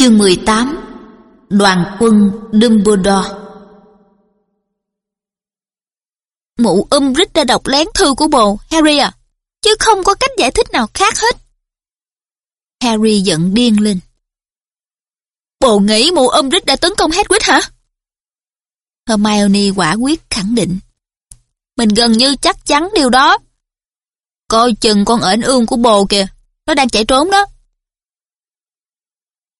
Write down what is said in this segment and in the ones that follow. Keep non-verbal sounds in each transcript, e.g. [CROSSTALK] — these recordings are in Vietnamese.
Chương 18 Đoàn quân Dumbledore Mụ Umbridge đã đọc lén thư của bồ, Harry à, chứ không có cách giải thích nào khác hết. Harry giận điên lên. Bồ nghĩ mụ Umbridge đã tấn công Hedwig hả? Hermione quả quyết khẳng định. Mình gần như chắc chắn điều đó. Coi chừng con ẩn ương của bồ kìa, nó đang chạy trốn đó.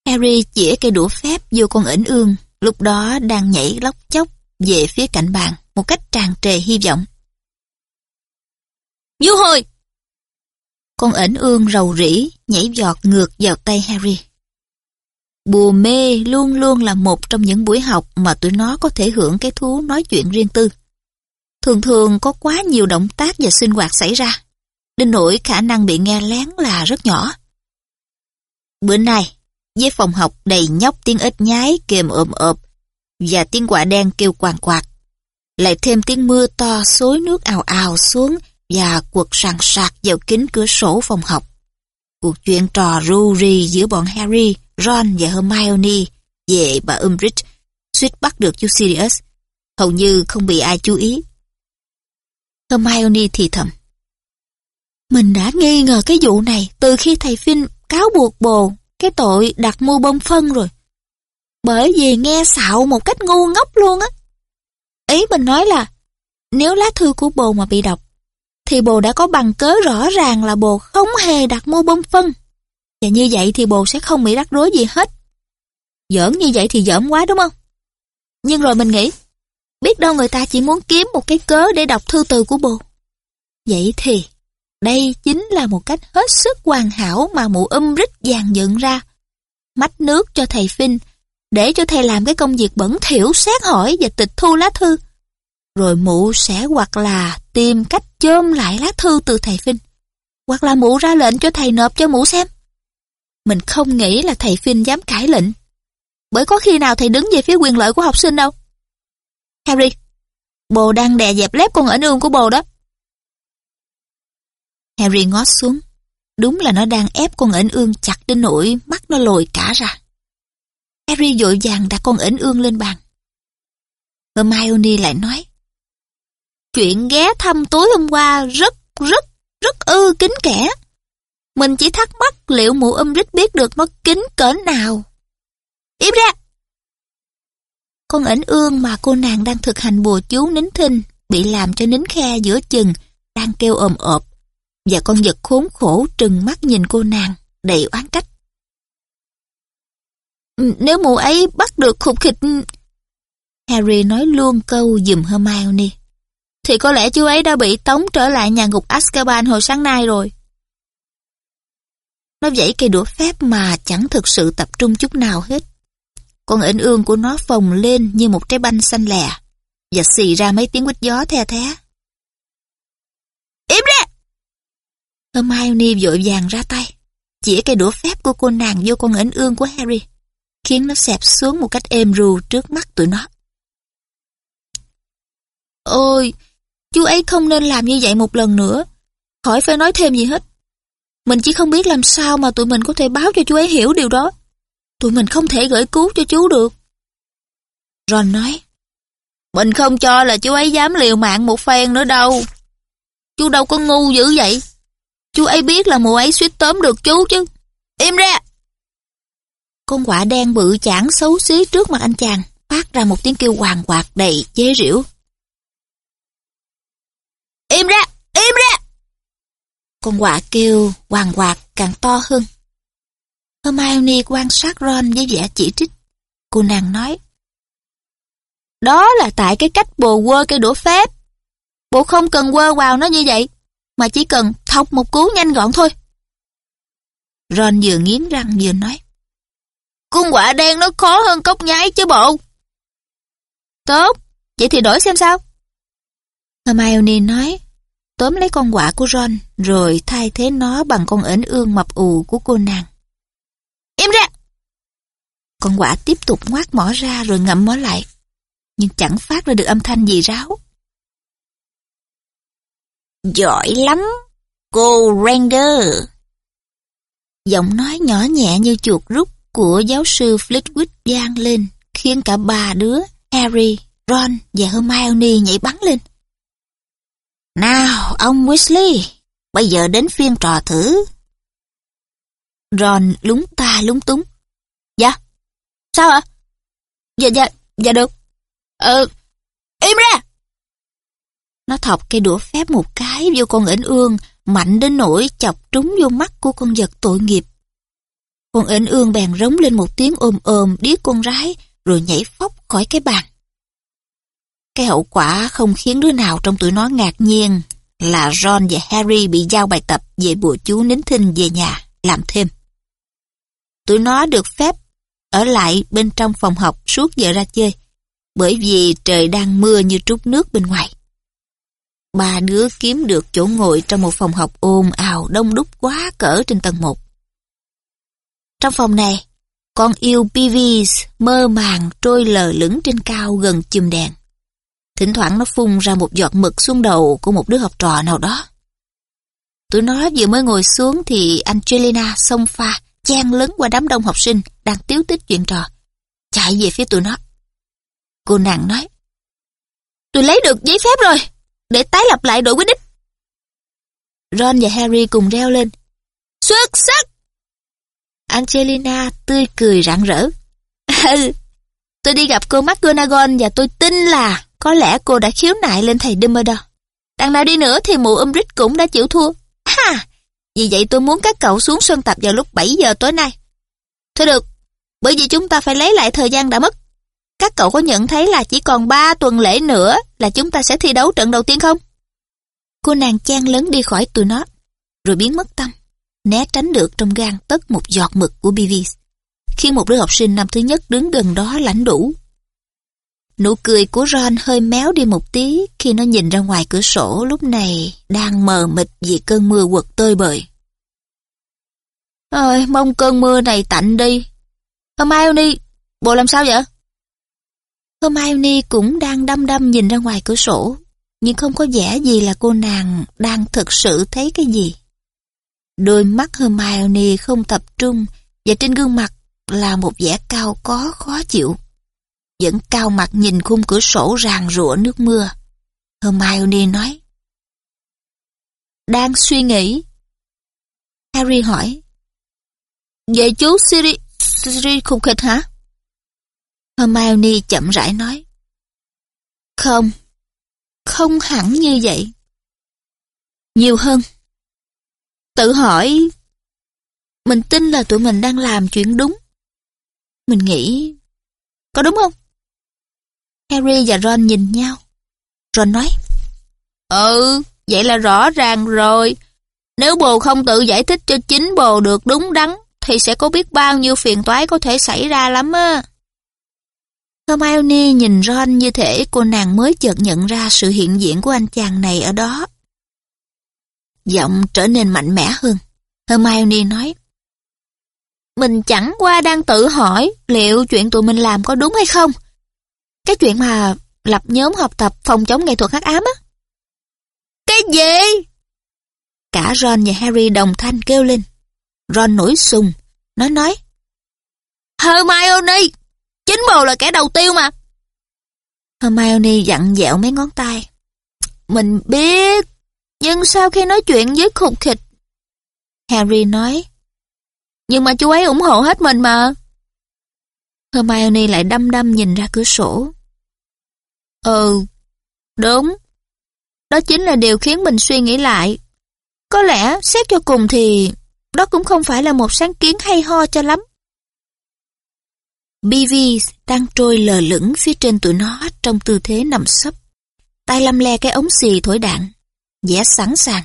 Harry chĩa cây đũa phép vô con ẩn ương, lúc đó đang nhảy lóc chóc về phía cạnh bàn một cách tràn trề hy vọng. Du hồi! Con ẩn ương rầu rĩ nhảy giọt ngược vào tay Harry. Bùa mê luôn luôn là một trong những buổi học mà tụi nó có thể hưởng cái thú nói chuyện riêng tư. Thường thường có quá nhiều động tác và sinh hoạt xảy ra, đến nỗi khả năng bị nghe lén là rất nhỏ. Bữa nay, với phòng học đầy nhóc tiếng ếch nhái kềm ộm ộp và tiếng quả đen kêu quàng quạt. Lại thêm tiếng mưa to xối nước ào ào xuống và quật sàn sạc vào kính cửa sổ phòng học. Cuộc chuyện trò ru ri giữa bọn Harry, Ron và Hermione về bà Umbridge suýt bắt được chú Sirius, hầu như không bị ai chú ý. Hermione thì thầm. Mình đã nghi ngờ cái vụ này từ khi thầy Finn cáo buộc bồ cái tội đặt mua bông phân rồi. Bởi vì nghe xạo một cách ngu ngốc luôn á. Ý mình nói là, nếu lá thư của bồ mà bị đọc, thì bồ đã có bằng cớ rõ ràng là bồ không hề đặt mua bông phân. Và như vậy thì bồ sẽ không bị rắc rối gì hết. Giỡn như vậy thì giỡn quá đúng không? Nhưng rồi mình nghĩ, biết đâu người ta chỉ muốn kiếm một cái cớ để đọc thư từ của bồ. Vậy thì, đây chính là một cách hết sức hoàn hảo mà mụ um rít dàn dựng ra. Mách nước cho thầy Phin, để cho thầy làm cái công việc bẩn thỉu xét hỏi và tịch thu lá thư. Rồi mụ sẽ hoặc là tìm cách chôm lại lá thư từ thầy Phin, hoặc là mụ ra lệnh cho thầy nộp cho mụ xem. Mình không nghĩ là thầy Phin dám cãi lệnh, bởi có khi nào thầy đứng về phía quyền lợi của học sinh đâu. Harry, bồ đang đè dẹp lép con ở nương của bồ đó. Harry ngó xuống. Đúng là nó đang ép con ẩn ương chặt đến nỗi mắt nó lồi cả ra. Harry vội vàng đặt con ẩn ương lên bàn. Hermione lại nói. Chuyện ghé thăm tối hôm qua rất, rất, rất ư kính kẻ. Mình chỉ thắc mắc liệu mụ Umbridge biết được nó kính cỡ nào. Im ra! Con ẩn ương mà cô nàng đang thực hành bùa chú nín thinh bị làm cho nín khe giữa chừng, đang kêu ồm ộp và con vật khốn khổ trừng mắt nhìn cô nàng, đầy oán trách. Nếu mụ ấy bắt được khục khịch... Ừ. Harry nói luôn câu dùm Hermione. Thì có lẽ chú ấy đã bị tống trở lại nhà ngục Azkaban hồi sáng nay rồi. Nó dãy cây đũa phép mà chẳng thực sự tập trung chút nào hết. Con ẩn ương của nó phồng lên như một trái banh xanh lè và xì ra mấy tiếng quýt gió the thé. Im ra! Hermione vội vàng ra tay, chỉ cây đũa phép của cô nàng vô con ảnh ương của Harry, khiến nó xẹp xuống một cách êm ru trước mắt tụi nó. Ôi, chú ấy không nên làm như vậy một lần nữa, khỏi phải nói thêm gì hết. Mình chỉ không biết làm sao mà tụi mình có thể báo cho chú ấy hiểu điều đó. Tụi mình không thể gửi cứu cho chú được. Ron nói, Mình không cho là chú ấy dám liều mạng một phen nữa đâu. Chú đâu có ngu dữ vậy. Chú ấy biết là mụ ấy suýt tóm được chú chứ. Im ra! Con quả đen bự chản xấu xí trước mặt anh chàng, phát ra một tiếng kêu hoàng quạt đầy chế rỉu. Im ra! Im ra! Con quạ kêu hoàng quạt càng to hơn. Hermione quan sát Ron với vẻ chỉ trích. Cô nàng nói. Đó là tại cái cách bồ quơ cây đũa phép. Bộ không cần quơ vào nó như vậy mà chỉ cần thọc một cú nhanh gọn thôi. Ron vừa nghiến răng vừa nói. Cung quả đen nó khó hơn cốc nhái chứ bộ. Tốt, vậy thì đổi xem sao. Hermione nói, tóm lấy con quả của Ron rồi thay thế nó bằng con ẩn ương mập ù của cô nàng. Im ra! Con quả tiếp tục ngoác mỏ ra rồi ngậm mỏ lại, nhưng chẳng phát ra được âm thanh gì ráo. Giỏi lắm, cô Ranger. Giọng nói nhỏ nhẹ như chuột rút của giáo sư Flitwick vang lên, khiến cả ba đứa, Harry, Ron và Hermione nhảy bắn lên. Nào, ông Weasley, bây giờ đến phiên trò thử. Ron lúng ta lúng túng. Dạ? Sao ạ? Dạ, dạ, dạ được. Ờ, im ra! Nó thọc cây đũa phép một cái vô con ếnh ương, mạnh đến nỗi chọc trúng vô mắt của con vật tội nghiệp. Con ếnh ương bèn rống lên một tiếng ôm ôm điếc con rái, rồi nhảy phóc khỏi cái bàn. Cái hậu quả không khiến đứa nào trong tụi nó ngạc nhiên là Ron và Harry bị giao bài tập về bùa chú nín thinh về nhà, làm thêm. Tụi nó được phép ở lại bên trong phòng học suốt giờ ra chơi, bởi vì trời đang mưa như trút nước bên ngoài. Ba đứa kiếm được chỗ ngồi trong một phòng học ồn ào đông đúc quá cỡ trên tầng 1. Trong phòng này, con yêu Peeves mơ màng trôi lờ lửng trên cao gần chùm đèn. Thỉnh thoảng nó phun ra một giọt mực xuống đầu của một đứa học trò nào đó. Tụi nó vừa mới ngồi xuống thì Angelina xông pha, chen lấn qua đám đông học sinh đang tiếu tích chuyện trò. Chạy về phía tụi nó. Cô nàng nói. Tôi lấy được giấy phép rồi, để tái lập lại đội quyết đích. Ron và Harry cùng reo lên. Xuất sắc! Angelina tươi cười rạng rỡ. [LAUGHS] Tôi đi gặp cô McGonagall và tôi tin là có lẽ cô đã khiếu nại lên thầy Dumbledore. Đằng nào đi nữa thì mụ Umbridge cũng đã chịu thua. Ha! Vì vậy tôi muốn các cậu xuống sân tập vào lúc 7 giờ tối nay. Thôi được, bởi vì chúng ta phải lấy lại thời gian đã mất. Các cậu có nhận thấy là chỉ còn 3 tuần lễ nữa là chúng ta sẽ thi đấu trận đầu tiên không? Cô nàng chen lớn đi khỏi tụi nó, rồi biến mất tâm, né tránh được trong gan tất một giọt mực của Beavis, khi một đứa học sinh năm thứ nhất đứng gần đó lãnh đủ. Nụ cười của Ron hơi méo đi một tí khi nó nhìn ra ngoài cửa sổ lúc này đang mờ mịt vì cơn mưa quật tơi bời. Ôi, mong cơn mưa này tạnh đi. Hermione, bộ làm sao vậy? Hermione cũng đang đăm đăm nhìn ra ngoài cửa sổ, nhưng không có vẻ gì là cô nàng đang thực sự thấy cái gì. Đôi mắt Hermione không tập trung và trên gương mặt là một vẻ cao có khó chịu. Vẫn cao mặt nhìn khung cửa sổ ràng rụa nước mưa. Hermione nói. Đang suy nghĩ. Harry hỏi. vậy chú Siri, Siri khùng khịch hả? Hermione chậm rãi nói. Không, không hẳn như vậy. Nhiều hơn. Tự hỏi, mình tin là tụi mình đang làm chuyện đúng. Mình nghĩ, có đúng không? Harry và Ron nhìn nhau. Ron nói, Ừ, vậy là rõ ràng rồi. Nếu bồ không tự giải thích cho chính bồ được đúng đắn, thì sẽ có biết bao nhiêu phiền toái có thể xảy ra lắm á. Hermione nhìn Ron như thể cô nàng mới chợt nhận ra sự hiện diện của anh chàng này ở đó. Giọng trở nên mạnh mẽ hơn. Hermione nói, Mình chẳng qua đang tự hỏi liệu chuyện tụi mình làm có đúng hay không. Cái chuyện mà lập nhóm học tập phòng chống nghệ thuật hắc ám á. Cái gì? Cả Ron và Harry đồng thanh kêu lên. Ron nổi sùng, nó nói. Hermione, chính bồ là kẻ đầu tiêu mà. Hermione dặn dẹo mấy ngón tay. Mình biết, nhưng sau khi nói chuyện với khục khịch. Harry nói. Nhưng mà chú ấy ủng hộ hết mình mà. Hermione lại đăm đăm nhìn ra cửa sổ. Ừ, đúng. Đó chính là điều khiến mình suy nghĩ lại. Có lẽ, xét cho cùng thì, đó cũng không phải là một sáng kiến hay ho cho lắm. Bv đang trôi lờ lửng phía trên tụi nó trong tư thế nằm sấp. Tay lăm le cái ống xì thổi đạn, vẻ sẵn sàng.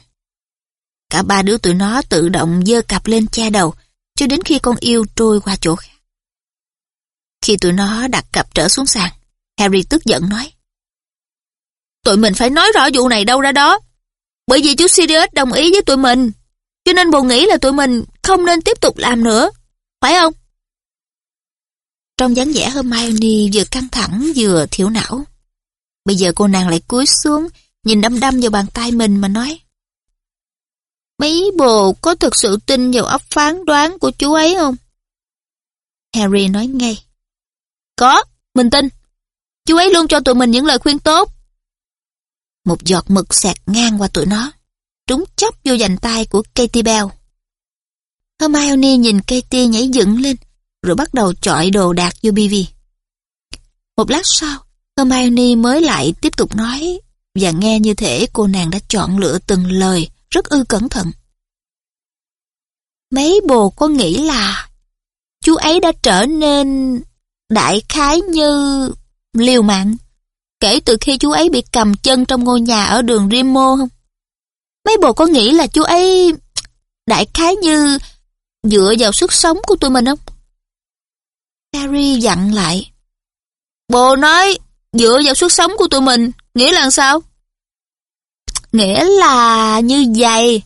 Cả ba đứa tụi nó tự động dơ cặp lên che đầu, cho đến khi con yêu trôi qua chỗ khác. Khi tụi nó đặt cặp trở xuống sàn, Harry tức giận nói. Tụi mình phải nói rõ vụ này đâu ra đó. Bởi vì chú Sirius đồng ý với tụi mình. Cho nên bồ nghĩ là tụi mình không nên tiếp tục làm nữa. Phải không? Trong dáng vẻ Hermione vừa căng thẳng vừa thiểu não. Bây giờ cô nàng lại cúi xuống, nhìn đăm đăm vào bàn tay mình mà nói. Mấy bồ có thực sự tin vào óc phán đoán của chú ấy không? Harry nói ngay. Có, mình tin. Chú ấy luôn cho tụi mình những lời khuyên tốt. Một giọt mực xẹt ngang qua tụi nó, trúng chóc vô dành tay của Katie Bell. Hermione nhìn Katie nhảy dựng lên, rồi bắt đầu chọi đồ đạc vô Bibi. Một lát sau, Hermione mới lại tiếp tục nói, và nghe như thể cô nàng đã chọn lựa từng lời, rất ư cẩn thận. Mấy bồ có nghĩ là chú ấy đã trở nên đại khái như liều mạng kể từ khi chú ấy bị cầm chân trong ngôi nhà ở đường Rimo không? Mấy bồ có nghĩ là chú ấy đại khái như dựa vào sức sống của tụi mình không? Harry dặn lại. Bồ nói dựa vào sức sống của tụi mình, nghĩa là sao? Nghĩa là như vậy.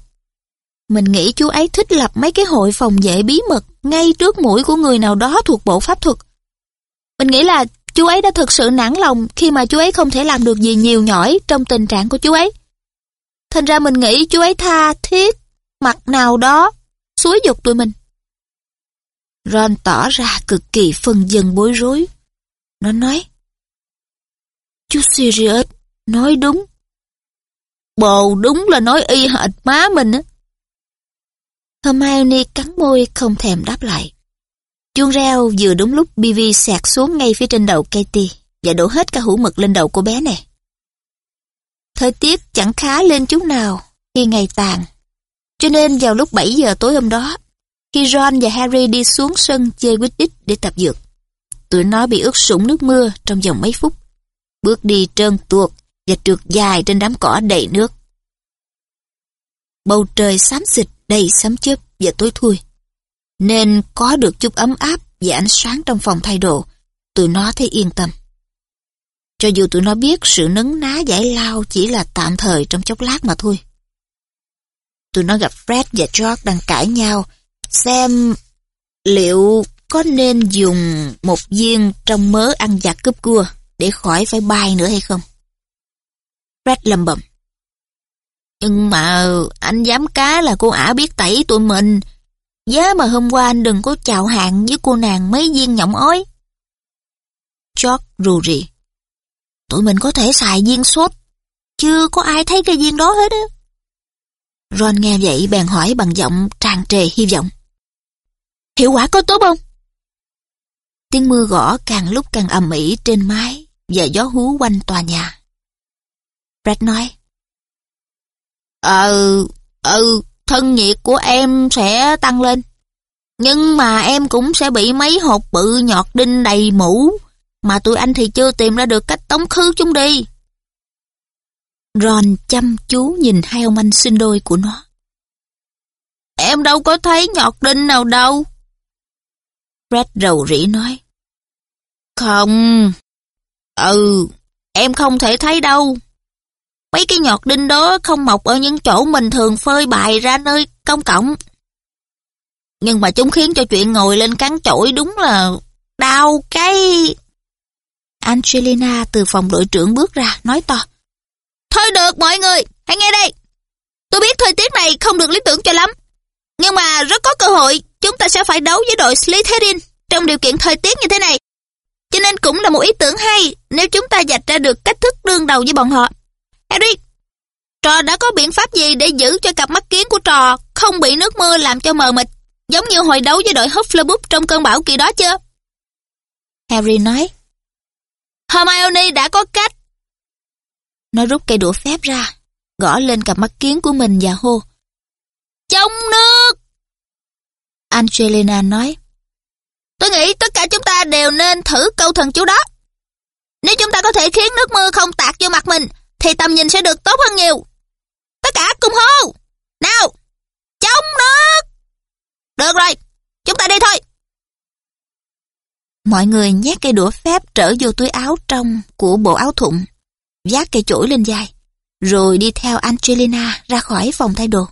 Mình nghĩ chú ấy thích lập mấy cái hội phòng vệ bí mật ngay trước mũi của người nào đó thuộc bộ pháp thuật. Mình nghĩ là chú ấy đã thực sự nản lòng khi mà chú ấy không thể làm được gì nhiều nhỏi trong tình trạng của chú ấy. Thành ra mình nghĩ chú ấy tha thiết, mặt nào đó, suối dục tụi mình. Ron tỏ ra cực kỳ phân dân bối rối. Nó nói, Chú Sirius nói đúng. Bồ đúng là nói y hệt má mình á. Hermione cắn môi không thèm đáp lại. Chuông reo vừa đúng lúc BV sạc xuống ngay phía trên đầu Katie và đổ hết cả hũ mực lên đầu cô bé này. Thời tiết chẳng khá lên chút nào khi ngày tàn. Cho nên vào lúc 7 giờ tối hôm đó, khi Ron và Harry đi xuống sân chơi Quidditch để tập dược, tụi nó bị ướt sũng nước mưa trong vòng mấy phút. Bước đi trơn tuột và trượt dài trên đám cỏ đầy nước. Bầu trời xám xịt đầy sấm chớp và tối thui. Nên có được chút ấm áp và ánh sáng trong phòng thay đồ, tụi nó thấy yên tâm. Cho dù tụi nó biết sự nấn ná giải lao chỉ là tạm thời trong chốc lát mà thôi. Tụi nó gặp Fred và George đang cãi nhau, xem liệu có nên dùng một viên trong mớ ăn giặt cướp cua để khỏi phải bay nữa hay không. Fred lầm bầm. Nhưng mà anh dám cá là cô ả biết tẩy tụi mình. Giá mà hôm qua anh đừng có chào hàng với cô nàng mấy viên nhộng ói. George rù rì. Tụi mình có thể xài viên sốt. Chưa có ai thấy cái viên đó hết á. Ron nghe vậy bèn hỏi bằng giọng tràn trề hy vọng. Hiệu quả có tốt không? Tiếng mưa gõ càng lúc càng ầm ĩ trên mái và gió hú quanh tòa nhà. Brad nói. Ừ, ừ, thân nhiệt của em sẽ tăng lên. Nhưng mà em cũng sẽ bị mấy hộp bự nhọt đinh đầy mũ, mà tụi anh thì chưa tìm ra được cách tống khứ chúng đi. Ron chăm chú nhìn hai ông anh sinh đôi của nó. Em đâu có thấy nhọt đinh nào đâu. Brad rầu rĩ nói. Không. Ừ, em không thể thấy đâu. Mấy cái nhọt đinh đó không mọc ở những chỗ mình thường phơi bài ra nơi công cộng. Nhưng mà chúng khiến cho chuyện ngồi lên cắn chổi đúng là đau cái... Angelina từ phòng đội trưởng bước ra, nói to. Thôi được mọi người, hãy nghe đây. Tôi biết thời tiết này không được lý tưởng cho lắm. Nhưng mà rất có cơ hội chúng ta sẽ phải đấu với đội Slytherin trong điều kiện thời tiết như thế này. Cho nên cũng là một ý tưởng hay nếu chúng ta dạch ra được cách thức đương đầu với bọn họ. Harry, trò đã có biện pháp gì để giữ cho cặp mắt kiến của trò không bị nước mưa làm cho mờ mịt, giống như hồi đấu với đội Hufflepuff trong cơn bão kỳ đó chưa? Harry nói. Hermione đã có cách. Nó rút cây đũa phép ra, gõ lên cặp mắt kiến của mình và hô. Trong nước! Angelina nói. Tôi nghĩ tất cả chúng ta đều nên thử câu thần chú đó. Nếu chúng ta có thể khiến nước mưa không tạt vô mặt mình, thì tầm nhìn sẽ được tốt hơn nhiều. Tất cả cùng hô! Nào! Chống nước! Được rồi, chúng ta đi thôi. Mọi người nhét cây đũa phép trở vô túi áo trong của bộ áo thụng, vác cây chổi lên vai, rồi đi theo Angelina ra khỏi phòng thay đồ.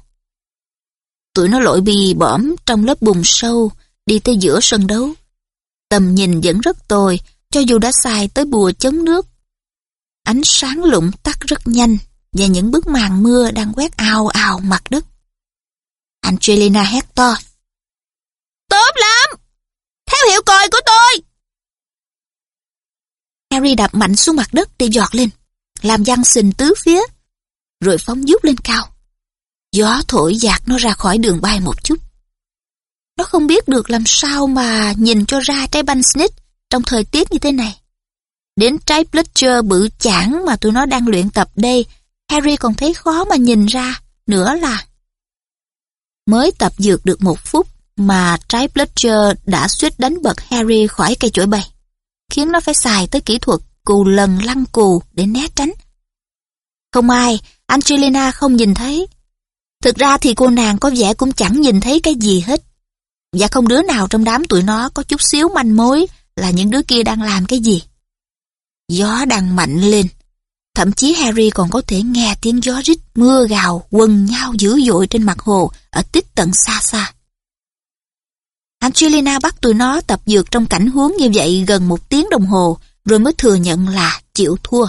Tụi nó lội bì bõm trong lớp bùn sâu, đi tới giữa sân đấu. Tầm nhìn vẫn rất tồi, cho dù đã xài tới bùa chống nước. Ánh sáng lụng tắt rất nhanh, và những bức màn mưa đang quét ào ào mặt đất. Angelina hét to. Tốt lắm! Theo hiệu còi của tôi! Harry đạp mạnh xuống mặt đất để giọt lên, làm văng xình tứ phía, rồi phóng dút lên cao. Gió thổi giạt nó ra khỏi đường bay một chút. Nó không biết được làm sao mà nhìn cho ra trái banh snitch trong thời tiết như thế này. Đến trái Blitzer bự chảng mà tụi nó đang luyện tập đây, Harry còn thấy khó mà nhìn ra, nữa là mới tập dược được một phút mà trái Blitzer đã suýt đánh bật Harry khỏi cây chổi bay, khiến nó phải xài tới kỹ thuật cù lần lăn cù để né tránh. Không ai, Angelina không nhìn thấy. Thực ra thì cô nàng có vẻ cũng chẳng nhìn thấy cái gì hết. Và không đứa nào trong đám tụi nó có chút xíu manh mối là những đứa kia đang làm cái gì. Gió đang mạnh lên. Thậm chí Harry còn có thể nghe tiếng gió rít, mưa gào, quần nhau dữ dội trên mặt hồ, ở tích tận xa xa. Angelina bắt tụi nó tập dược trong cảnh huống như vậy gần một tiếng đồng hồ, rồi mới thừa nhận là chịu thua.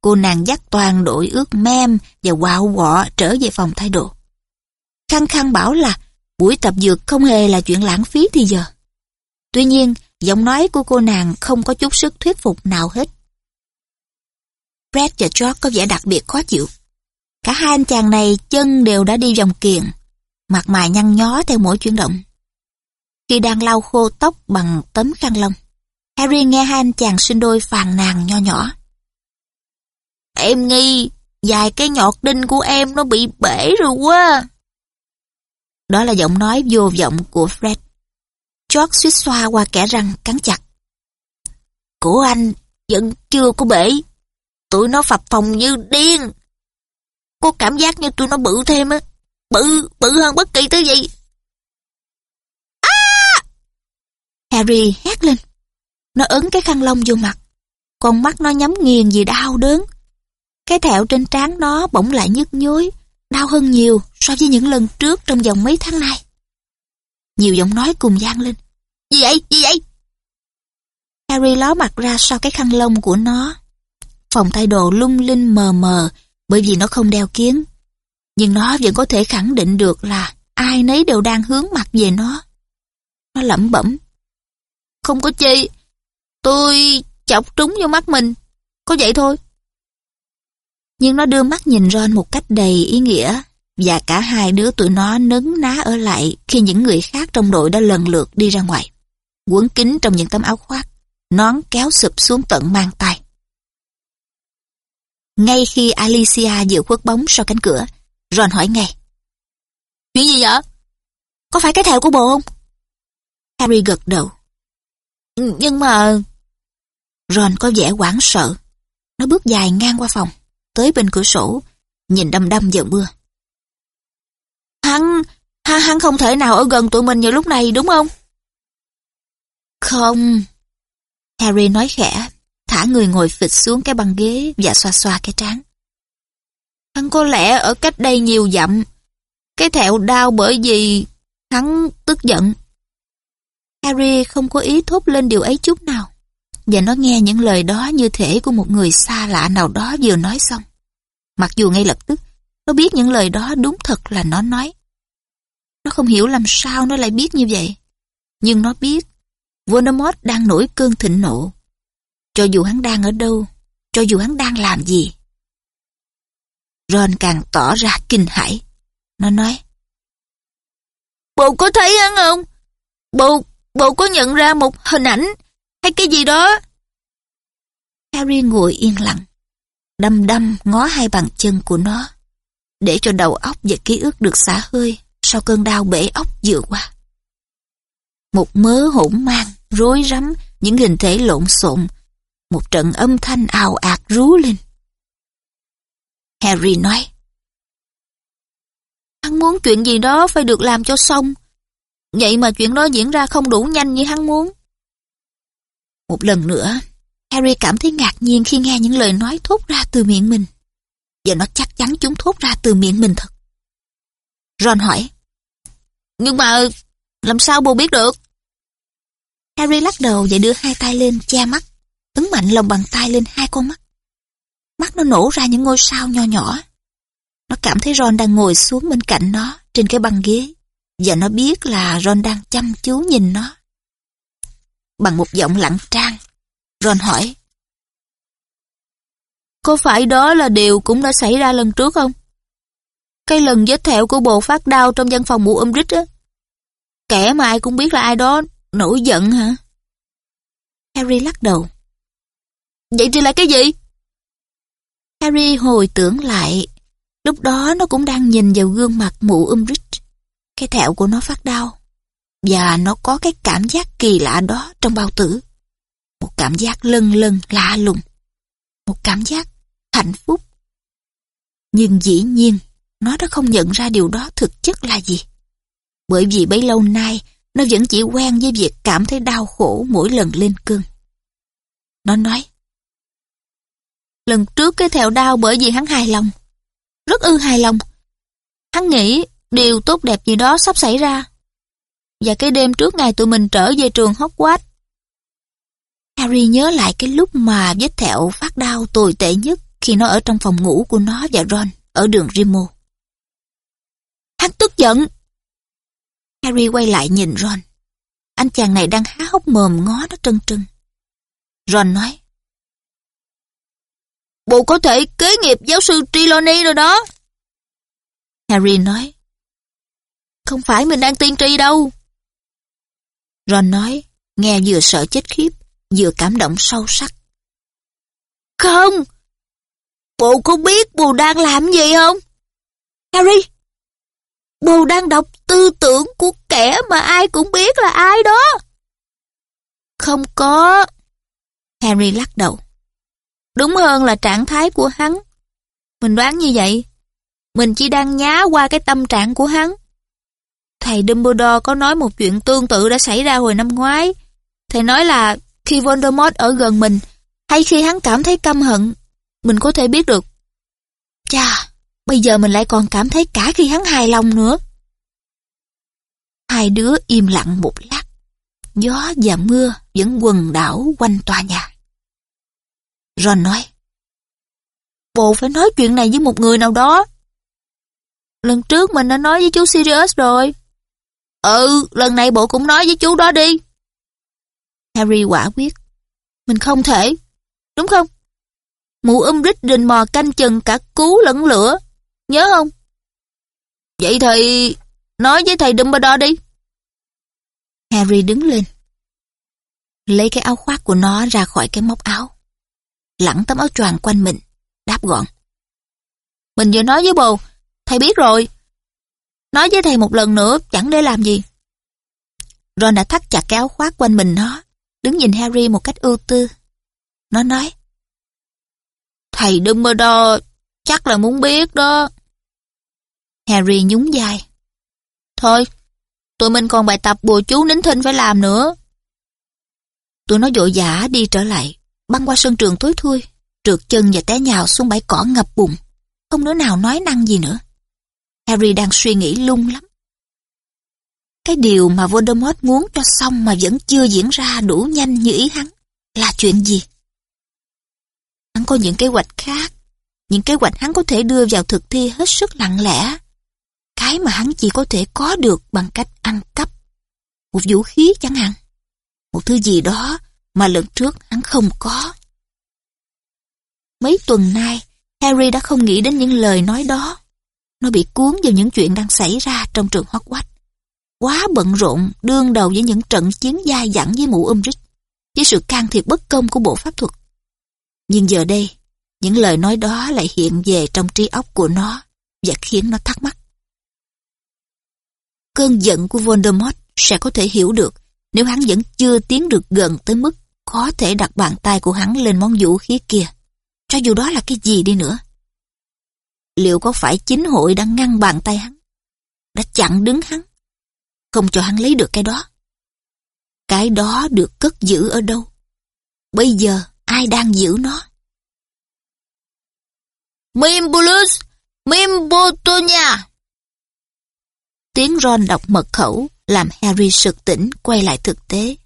Cô nàng dắt toàn đội ướt mem và quạo quọ trở về phòng thay đồ. Khăng khăng bảo là buổi tập dược không hề là chuyện lãng phí thì giờ. Tuy nhiên, giọng nói của cô nàng không có chút sức thuyết phục nào hết. Fred và George có vẻ đặc biệt khó chịu. Cả hai anh chàng này chân đều đã đi vòng kiềng, mặt mày nhăn nhó theo mỗi chuyển động. Khi đang lau khô tóc bằng tấm khăn lông, Harry nghe hai anh chàng sinh đôi phàn nàn nho nhỏ. Em nghi, vài cái nhọt đinh của em nó bị bể rồi quá. Đó là giọng nói vô vọng của Fred. George suýt xoa qua kẻ răng cắn chặt. Của anh vẫn chưa có bể. Tụi nó phập phòng như điên. Có cảm giác như tụi nó bự thêm á. Bự, bự hơn bất kỳ thứ gì. À! Harry hét lên. Nó ấn cái khăn lông vô mặt. Con mắt nó nhắm nghiền vì đau đớn. Cái thẹo trên trán nó bỗng lại nhức nhối, đau hơn nhiều so với những lần trước trong vòng mấy tháng nay. Nhiều giọng nói cùng gian lên. Gì vậy? Gì vậy? Harry ló mặt ra sau cái khăn lông của nó. Phòng thay đồ lung linh mờ mờ bởi vì nó không đeo kiến. Nhưng nó vẫn có thể khẳng định được là ai nấy đều đang hướng mặt về nó. Nó lẩm bẩm. Không có chi. Tôi chọc trúng vô mắt mình. Có vậy thôi. Nhưng nó đưa mắt nhìn Ron một cách đầy ý nghĩa và cả hai đứa tụi nó nấn ná ở lại khi những người khác trong đội đã lần lượt đi ra ngoài. Quấn kín trong những tấm áo khoác, nón kéo sụp xuống tận mang tay. Ngay khi Alicia vừa khuất bóng sau cánh cửa, Ron hỏi ngay. Chuyện gì vậy? Có phải cái thèo của bồ không? Harry gật đầu. Nhưng mà... Ron có vẻ hoảng sợ. Nó bước dài ngang qua phòng, tới bên cửa sổ, nhìn đăm đăm vào mưa. Hắn, hắn, hắn không thể nào ở gần tụi mình vào lúc này đúng không? Không. Harry nói khẽ, thả người ngồi phịch xuống cái băng ghế và xoa xoa cái trán. Hắn có lẽ ở cách đây nhiều dặm. Cái thẹo đau bởi vì hắn tức giận. Harry không có ý thốt lên điều ấy chút nào. Và nó nghe những lời đó như thể của một người xa lạ nào đó vừa nói xong. Mặc dù ngay lập tức, nó biết những lời đó đúng thật là nó nói. Nó không hiểu làm sao nó lại biết như vậy. Nhưng nó biết Voldemort đang nổi cơn thịnh nộ. Cho dù hắn đang ở đâu, cho dù hắn đang làm gì. Ron càng tỏ ra kinh hãi. Nó nói. Bộ có thấy hắn không? Bộ, bộ có nhận ra một hình ảnh hay cái gì đó? Harry ngồi yên lặng, đăm đăm ngó hai bàn chân của nó, để cho đầu óc và ký ức được xả hơi sau cơn đau bể óc vừa qua. Một mớ hỗn mang, rối rắm, những hình thể lộn xộn, một trận âm thanh ào ạt rú lên. Harry nói, Hắn muốn chuyện gì đó phải được làm cho xong, vậy mà chuyện đó diễn ra không đủ nhanh như hắn muốn. Một lần nữa, Harry cảm thấy ngạc nhiên khi nghe những lời nói thốt ra từ miệng mình. Và nó chắc chắn chúng thốt ra từ miệng mình thật. Ron hỏi, Nhưng mà làm sao bố biết được? Harry lắc đầu và đưa hai tay lên che mắt, ấn mạnh lòng bàn tay lên hai con mắt. Mắt nó nổ ra những ngôi sao nho nhỏ. Nó cảm thấy Ron đang ngồi xuống bên cạnh nó trên cái băng ghế và nó biết là Ron đang chăm chú nhìn nó bằng một giọng lặng trang. Ron hỏi. Có phải đó là điều cũng đã xảy ra lần trước không? Cái lần vết thẹo của bồ phát đau trong văn phòng mụ Umbrich á. Kẻ mà ai cũng biết là ai đó nổi giận hả? Harry lắc đầu. Vậy thì là cái gì? Harry hồi tưởng lại. Lúc đó nó cũng đang nhìn vào gương mặt mụ Umbridge. Cái thẹo của nó phát đau. Và nó có cái cảm giác kỳ lạ đó trong bao tử. Một cảm giác lân lân lạ lùng. Một cảm giác hạnh phúc. Nhưng dĩ nhiên, nó đã không nhận ra điều đó thực chất là gì. Bởi vì bấy lâu nay, nó vẫn chỉ quen với việc cảm thấy đau khổ mỗi lần lên cơn. Nó nói, Lần trước cái thẹo đau bởi vì hắn hài lòng. Rất ư hài lòng. Hắn nghĩ điều tốt đẹp gì đó sắp xảy ra. Và cái đêm trước ngày tụi mình trở về trường Hogwarts. Harry nhớ lại cái lúc mà vết thẹo phát đau tồi tệ nhất khi nó ở trong phòng ngủ của nó và Ron ở đường Rimo. Hắn tức giận. Harry quay lại nhìn Ron. Anh chàng này đang há hốc mồm ngó nó trân trân. Ron nói. Bộ có thể kế nghiệp giáo sư Trelawney rồi đó. Harry nói. Không phải mình đang tiên tri đâu. Ron nói, nghe vừa sợ chết khiếp, vừa cảm động sâu sắc. Không! Bộ có biết bồ đang làm gì không? Harry! Bồ đang đọc tư tưởng của kẻ mà ai cũng biết là ai đó. Không có. Harry lắc đầu. Đúng hơn là trạng thái của hắn. Mình đoán như vậy. Mình chỉ đang nhá qua cái tâm trạng của hắn. Thầy Dumbledore có nói một chuyện tương tự đã xảy ra hồi năm ngoái. Thầy nói là khi Voldemort ở gần mình, hay khi hắn cảm thấy căm hận, mình có thể biết được. Chà, bây giờ mình lại còn cảm thấy cả khi hắn hài lòng nữa. Hai đứa im lặng một lát. Gió và mưa vẫn quần đảo quanh tòa nhà. Ron nói. Bộ phải nói chuyện này với một người nào đó. Lần trước mình đã nói với chú Sirius rồi. Ừ, lần này bộ cũng nói với chú đó đi. Harry quả quyết. Mình không thể. Đúng không? Mụ Umbridge rình mò canh chừng cả cứu lẫn lửa. Nhớ không? Vậy thì... Nói với thầy Dumbledore đi. Harry đứng lên. Lấy cái áo khoác của nó ra khỏi cái móc áo lẳng tấm áo choàng quanh mình, đáp gọn. Mình vừa nói với bồ, thầy biết rồi. Nói với thầy một lần nữa, chẳng để làm gì. Ron đã thắt chặt cái áo khoác quanh mình nó, đứng nhìn Harry một cách ưu tư. Nó nói, Thầy Dumbledore chắc là muốn biết đó. Harry nhún vai. Thôi, tụi mình còn bài tập bùa chú nín thinh phải làm nữa. Tụi nó vội vã đi trở lại, băng qua sân trường tối thui, trượt chân và té nhào xuống bãi cỏ ngập bùn. Không đứa nào nói năng gì nữa. Harry đang suy nghĩ lung lắm. Cái điều mà Voldemort muốn cho xong mà vẫn chưa diễn ra đủ nhanh như ý hắn là chuyện gì? Hắn có những kế hoạch khác, những kế hoạch hắn có thể đưa vào thực thi hết sức lặng lẽ. Cái mà hắn chỉ có thể có được bằng cách ăn cắp. Một vũ khí chẳng hạn. Một thứ gì đó mà lần trước hắn không có. Mấy tuần nay, Harry đã không nghĩ đến những lời nói đó. Nó bị cuốn vào những chuyện đang xảy ra trong trường Hogwarts. Quá bận rộn, đương đầu với những trận chiến dai dẳng với mụ Umbridge, với sự can thiệp bất công của bộ pháp thuật. Nhưng giờ đây, những lời nói đó lại hiện về trong trí óc của nó và khiến nó thắc mắc. Cơn giận của Voldemort sẽ có thể hiểu được nếu hắn vẫn chưa tiến được gần tới mức có thể đặt bàn tay của hắn lên món vũ khí kia, cho dù đó là cái gì đi nữa. Liệu có phải chính hội đang ngăn bàn tay hắn, đã chặn đứng hắn, không cho hắn lấy được cái đó? Cái đó được cất giữ ở đâu? Bây giờ ai đang giữ nó? Mimbulus, Mimbotonia. Tiếng Ron đọc mật khẩu làm Harry sực tỉnh quay lại thực tế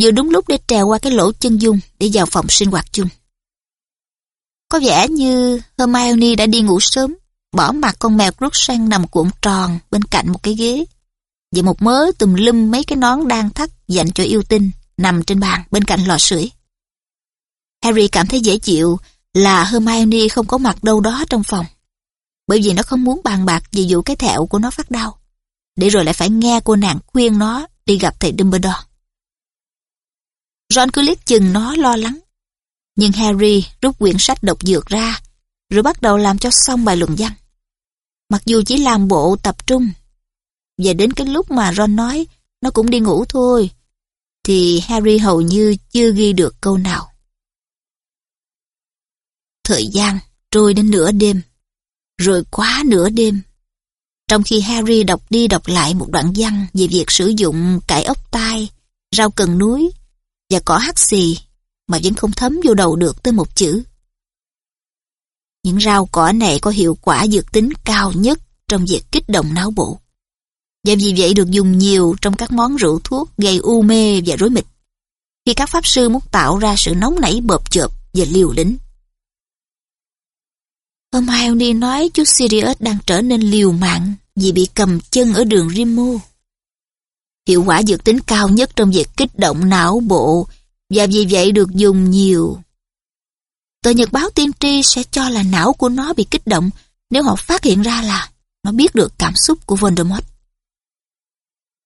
vừa đúng lúc để trèo qua cái lỗ chân dung để vào phòng sinh hoạt chung. Có vẻ như Hermione đã đi ngủ sớm, bỏ mặt con mèo Crookshank nằm cuộn tròn bên cạnh một cái ghế, và một mớ tùm lum mấy cái nón đang thắt dành cho yêu tinh nằm trên bàn bên cạnh lò sưởi. Harry cảm thấy dễ chịu là Hermione không có mặt đâu đó trong phòng. Bởi vì nó không muốn bàn bạc về vụ cái thẹo của nó phát đau. Để rồi lại phải nghe cô nàng khuyên nó đi gặp thầy Dumbledore. Ron cứ liếc chừng nó lo lắng. Nhưng Harry rút quyển sách độc dược ra, rồi bắt đầu làm cho xong bài luận văn. Mặc dù chỉ làm bộ tập trung, và đến cái lúc mà Ron nói nó cũng đi ngủ thôi, thì Harry hầu như chưa ghi được câu nào. Thời gian trôi đến nửa đêm, rồi quá nửa đêm. Trong khi Harry đọc đi đọc lại một đoạn văn về việc sử dụng cải ốc tai, rau cần núi và cỏ hắc xì mà vẫn không thấm vô đầu được tới một chữ. Những rau cỏ này có hiệu quả dược tính cao nhất trong việc kích động não bộ. Và vì vậy được dùng nhiều trong các món rượu thuốc gây u mê và rối mịch. Khi các pháp sư muốn tạo ra sự nóng nảy, bợp chợp và liều lĩnh. Hermione nói chú Sirius đang trở nên liều mạng vì bị cầm chân ở đường Rimo. Hiệu quả dược tính cao nhất trong việc kích động não bộ và vì vậy được dùng nhiều. Tờ nhật báo tiên tri sẽ cho là não của nó bị kích động nếu họ phát hiện ra là nó biết được cảm xúc của Voldemort.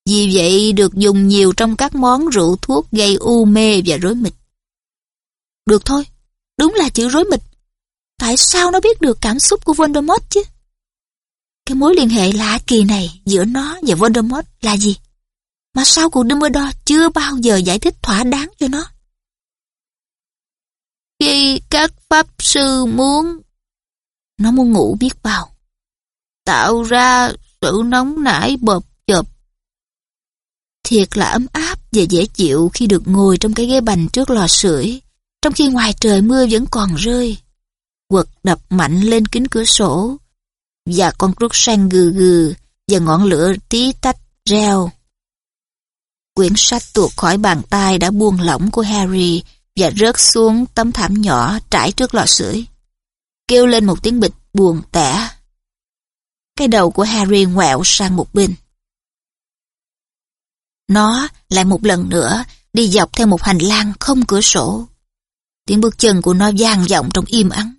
Vì vậy được dùng nhiều trong các món rượu thuốc gây u mê và rối mịch. Được thôi, đúng là chữ rối mịch. Tại sao nó biết được cảm xúc của Voldemort chứ? Cái mối liên hệ lạ kỳ này giữa nó và Voldemort là gì? Mà sao cụ Dumbledore chưa bao giờ giải thích thỏa đáng cho nó? Khi các pháp sư muốn... Nó muốn ngủ biết bao. Tạo ra sự nóng nảy bợp chợp. Thiệt là ấm áp và dễ chịu khi được ngồi trong cái ghế bành trước lò sưởi, trong khi ngoài trời mưa vẫn còn rơi. Quật đập mạnh lên kính cửa sổ, và con rút sang gừ gừ, và ngọn lửa tí tách reo. Quyển sách tuột khỏi bàn tay đã buông lỏng của Harry và rớt xuống tấm thảm nhỏ trải trước lò sưởi. Kêu lên một tiếng bịch buồn tẻ. Cái đầu của Harry ngoẹo sang một bên. Nó lại một lần nữa đi dọc theo một hành lang không cửa sổ. Tiếng bước chân của nó vang vọng trong im ắng.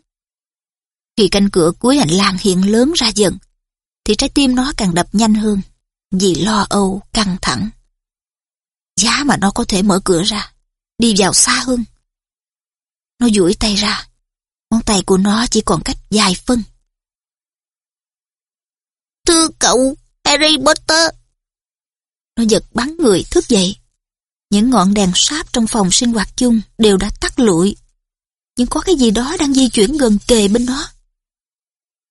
Khi cánh cửa cuối hành lang hiện lớn ra dần, thì trái tim nó càng đập nhanh hơn, vì lo âu, căng thẳng. Giá mà nó có thể mở cửa ra, đi vào xa hơn. Nó duỗi tay ra, ngón tay của nó chỉ còn cách dài phân. Thưa cậu, Harry Potter. Nó giật bắn người thức dậy. Những ngọn đèn sáp trong phòng sinh hoạt chung đều đã tắt lụi. Nhưng có cái gì đó đang di chuyển gần kề bên nó.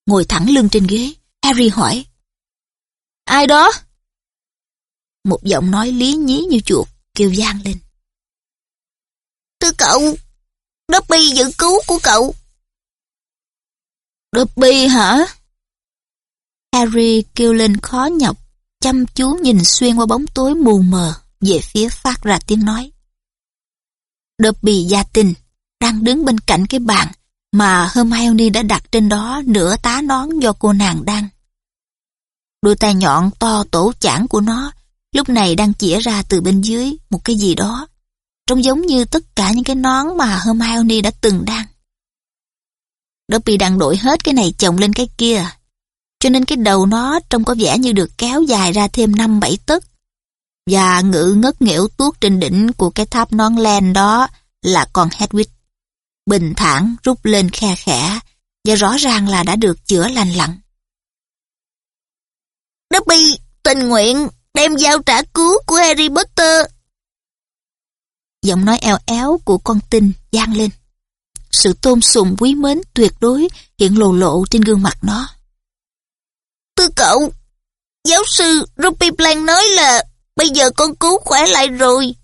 Ngồi thẳng lưng trên ghế, Harry hỏi. Ai đó? Một giọng nói lý nhí như chuột kêu vang lên. Thưa cậu, Dobby giữ cứu của cậu. Dobby hả? Harry kêu lên khó nhọc, chăm chú nhìn xuyên qua bóng tối mù mờ về phía phát ra tiếng nói. Dobby gia tình đang đứng bên cạnh cái bàn mà Hermione đã đặt trên đó nửa tá nón do cô nàng đang. Đôi tay nhọn to tổ chảng của nó lúc này đang chĩa ra từ bên dưới một cái gì đó, trông giống như tất cả những cái nón mà Hermione đã từng đăng. Dobby đang đổi hết cái này chồng lên cái kia, cho nên cái đầu nó trông có vẻ như được kéo dài ra thêm năm bảy tấc. Và ngự ngất nghẽo tuốt trên đỉnh của cái tháp nón len đó là con Hedwig. Bình thản rút lên khe khẽ, và rõ ràng là đã được chữa lành lặn. Dobby tình nguyện đem dao trả cứu của Harry Potter. Giọng nói eo éo của con tinh vang lên. Sự tôn sùng quý mến tuyệt đối hiện lộ lộ trên gương mặt nó. Thưa cậu, giáo sư Ruby Blank nói là bây giờ con cứu khỏe lại rồi.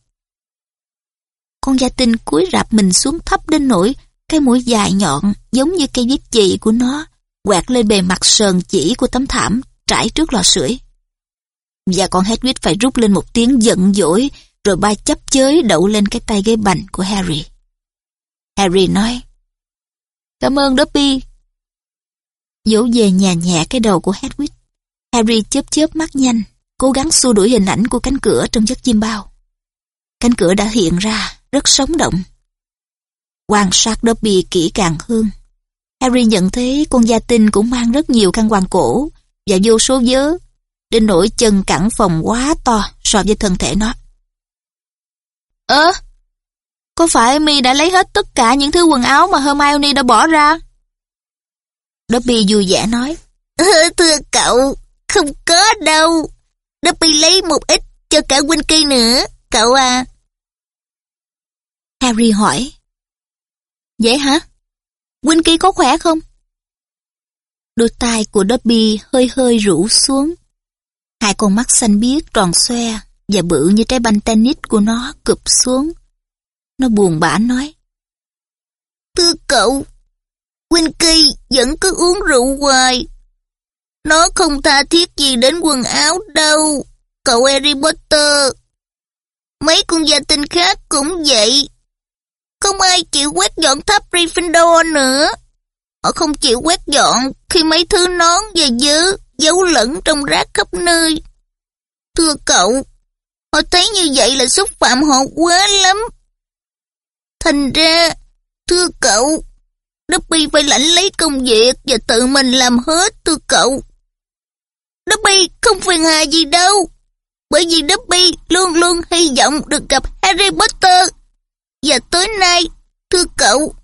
Con gia tinh cúi rạp mình xuống thấp đến nỗi cái mũi dài nhọn giống như cây viết chỉ của nó quẹt lên bề mặt sờn chỉ của tấm thảm trải trước lò sưởi. Và con Hedwig phải rút lên một tiếng giận dỗi rồi ba chấp chới đậu lên cái tay ghế bành của Harry. Harry nói Cảm ơn Dobby. Dỗ về nhà nhẹ cái đầu của Hedwig. Harry chớp chớp mắt nhanh, cố gắng xua đuổi hình ảnh của cánh cửa trong giấc chim bao. Cánh cửa đã hiện ra, rất sống động. Quan sát Dobby kỹ càng hơn. Harry nhận thấy con gia tinh cũng mang rất nhiều khăn hoàng cổ và vô số vớ, đến nỗi chân cẳng phòng quá to so với thân thể nó. Ơ, có phải mi đã lấy hết tất cả những thứ quần áo mà Hermione đã bỏ ra? Dobby vui vẻ nói. [LAUGHS] thưa cậu, không có đâu. Dobby lấy một ít cho cả Winky nữa, cậu à. Harry hỏi. Vậy hả? Winky có khỏe không? Đôi tai của Dobby hơi hơi rũ xuống. Hai con mắt xanh biếc tròn xoe và bự như trái banh tennis của nó cụp xuống. Nó buồn bã nói. Thưa cậu, Winky vẫn cứ uống rượu hoài. Nó không tha thiết gì đến quần áo đâu, cậu Harry Potter. Mấy con gia tinh khác cũng vậy. Không ai chịu quét dọn tháp Gryffindor nữa. Họ không chịu quét dọn khi mấy thứ nón và dớ giấu lẫn trong rác khắp nơi. Thưa cậu, họ thấy như vậy là xúc phạm họ quá lắm. Thành ra, thưa cậu, Dobby phải lãnh lấy công việc và tự mình làm hết thưa cậu. Dobby không phiền hà gì đâu, bởi vì Dobby luôn luôn hy vọng được gặp Harry Potter. Và tối nay, thưa cậu,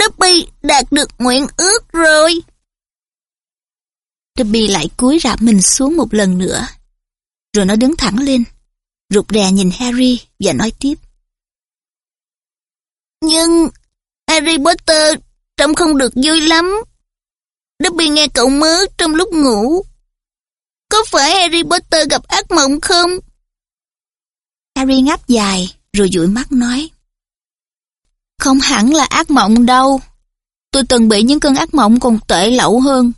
Dobby đạt được nguyện ước rồi. Dobby lại cúi rạp mình xuống một lần nữa. Rồi nó đứng thẳng lên, rụt rè nhìn Harry và nói tiếp. Nhưng Harry Potter trông không được vui lắm. Dobby nghe cậu mớ trong lúc ngủ. Có phải Harry Potter gặp ác mộng không? Harry ngáp dài, rồi dụi mắt nói. Không hẳn là ác mộng đâu. Tôi từng bị những cơn ác mộng còn tệ lậu hơn.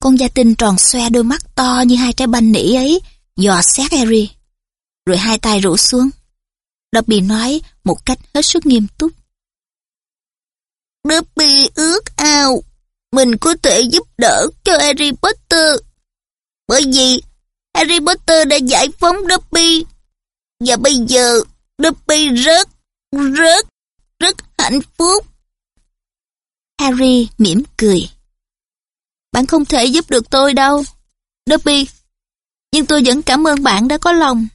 Con gia tinh tròn xoe đôi mắt to như hai trái banh nỉ ấy, dò xét Harry. Rồi hai tay rủ xuống. Dobby nói một cách hết sức nghiêm túc. Dobby ước ao, mình có thể giúp đỡ cho Harry Potter. Bởi vì Harry Potter đã giải phóng Dobby. Và bây giờ Dobby rất, rất, rất hạnh phúc. Harry mỉm cười. Bạn không thể giúp được tôi đâu. Dobby, nhưng tôi vẫn cảm ơn bạn đã có lòng.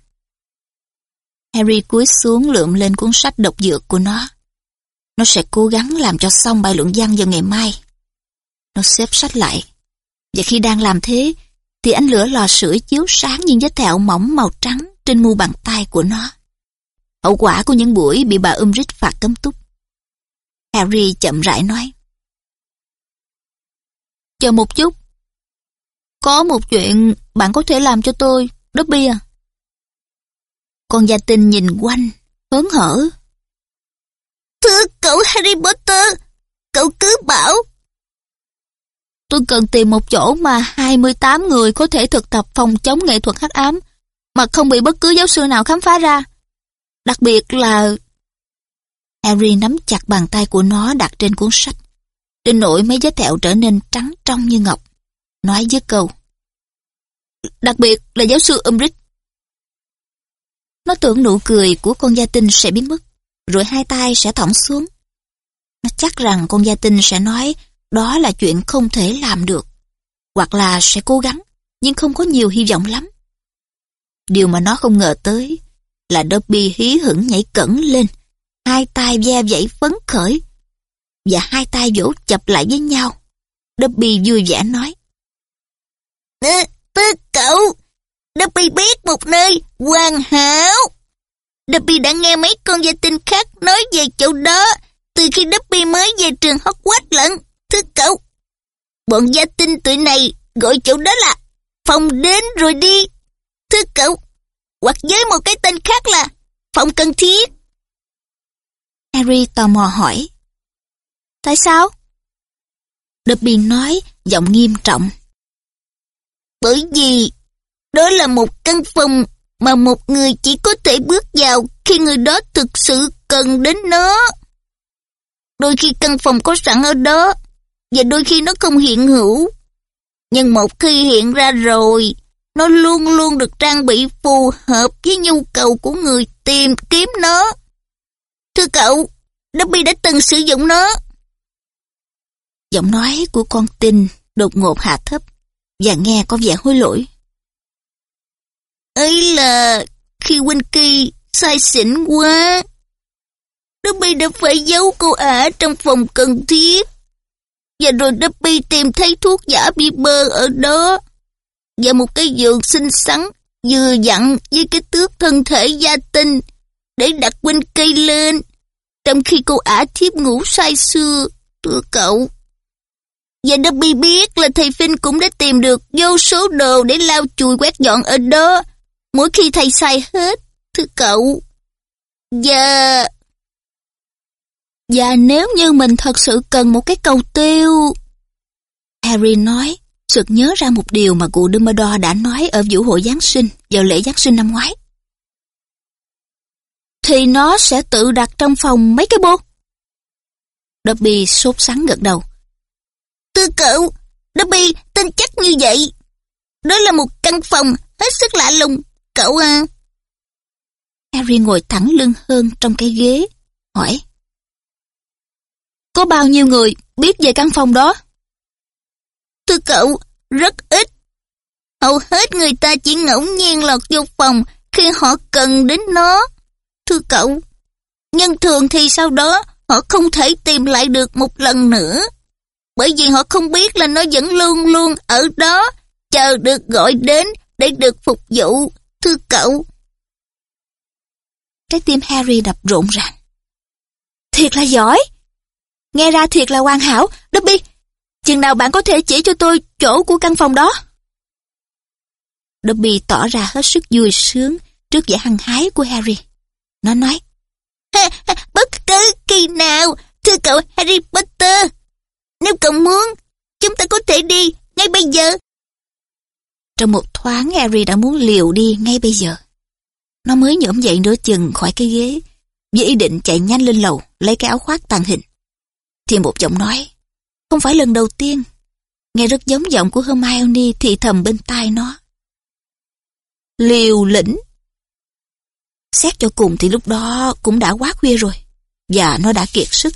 Harry cúi xuống lượm lên cuốn sách độc dược của nó. Nó sẽ cố gắng làm cho xong bài luận văn vào ngày mai. Nó xếp sách lại. Và khi đang làm thế, thì ánh lửa lò sưởi chiếu sáng những vết thẹo mỏng màu trắng trên mu bàn tay của nó. Hậu quả của những buổi bị bà Umbridge phạt cấm túc. Harry chậm rãi nói. Chờ một chút. Có một chuyện bạn có thể làm cho tôi, Dobby à? Con gia tinh nhìn quanh, hớn hở. Thưa cậu Harry Potter, cậu cứ bảo. Tôi cần tìm một chỗ mà 28 người có thể thực tập phòng chống nghệ thuật hắc ám mà không bị bất cứ giáo sư nào khám phá ra. Đặc biệt là... Harry nắm chặt bàn tay của nó đặt trên cuốn sách. Đến nỗi mấy vết thẹo trở nên trắng trong như ngọc. Nói với câu. Đặc biệt là giáo sư Umbridge. Nó tưởng nụ cười của con gia tinh sẽ biến mất, rồi hai tay sẽ thõng xuống. Nó chắc rằng con gia tinh sẽ nói đó là chuyện không thể làm được, hoặc là sẽ cố gắng, nhưng không có nhiều hy vọng lắm. Điều mà nó không ngờ tới là Dobby hí hửng nhảy cẩn lên, hai tay ve vẫy phấn khởi, và hai tay vỗ chập lại với nhau. Dobby vui vẻ nói. Tứ cậu, Dobby biết một nơi hoàn hảo. Dobby đã nghe mấy con gia tinh khác nói về chỗ đó từ khi Dobby mới về trường Hogwarts lận. Thưa cậu, bọn gia tinh tụi này gọi chỗ đó là phòng đến rồi đi. Thưa cậu, hoặc với một cái tên khác là phòng cần thiết. Harry tò mò hỏi. Tại sao? Dobby nói giọng nghiêm trọng. Bởi vì đó là một căn phòng mà một người chỉ có thể bước vào khi người đó thực sự cần đến nó. Đôi khi căn phòng có sẵn ở đó, và đôi khi nó không hiện hữu. Nhưng một khi hiện ra rồi, Nó luôn luôn được trang bị phù hợp với nhu cầu của người tìm kiếm nó. Thưa cậu, Dobby đã từng sử dụng nó. Giọng nói của con tin đột ngột hạ thấp và nghe có vẻ hối lỗi. Ấy là khi Winky sai xỉn quá. Dobby đã phải giấu cô ả trong phòng cần thiết. Và rồi Dobby tìm thấy thuốc giả Bieber ở đó. Và một cái giường xinh xắn vừa dặn với cái tước thân thể gia tinh để đặt Winky lên. Trong khi cô ả thiếp ngủ say sưa, thưa cậu. Và Dobby biết là thầy Finn cũng đã tìm được vô số đồ để lau chùi quét dọn ở đó. Mỗi khi thầy xài hết, thưa cậu. Và... Và nếu như mình thật sự cần một cái cầu tiêu... Harry nói, sực nhớ ra một điều mà cụ Dumbledore đã nói ở vũ hội Giáng sinh vào lễ Giáng sinh năm ngoái. Thì nó sẽ tự đặt trong phòng mấy cái bô. Dobby sốt sắng gật đầu. Thưa cậu, Dobby tin chắc như vậy. Đó là một căn phòng hết sức lạ lùng, cậu à. Harry ngồi thẳng lưng hơn trong cái ghế, hỏi. Có bao nhiêu người biết về căn phòng đó? Thưa cậu, rất ít. Hầu hết người ta chỉ ngẫu nhiên lọt vô phòng khi họ cần đến nó. Thưa cậu, nhân thường thì sau đó họ không thể tìm lại được một lần nữa. Bởi vì họ không biết là nó vẫn luôn luôn ở đó, chờ được gọi đến để được phục vụ. Thưa cậu. Trái tim Harry đập rộn ràng. Thiệt là giỏi. Nghe ra thiệt là hoàn hảo. Dobby, chừng nào bạn có thể chỉ cho tôi chỗ của căn phòng đó? Dobby tỏ ra hết sức vui sướng trước vẻ hăng hái của Harry. Nó nói, [LAUGHS] bất cứ kỳ nào, thưa cậu Harry Potter. Nếu cậu muốn, chúng ta có thể đi ngay bây giờ. Trong một thoáng Harry đã muốn liều đi ngay bây giờ. Nó mới nhổm dậy nửa chừng khỏi cái ghế, với ý định chạy nhanh lên lầu, lấy cái áo khoác tàn hình. Thì một giọng nói, không phải lần đầu tiên, nghe rất giống giọng của Hermione thì thầm bên tai nó. Liều lĩnh. Xét cho cùng thì lúc đó cũng đã quá khuya rồi, và nó đã kiệt sức.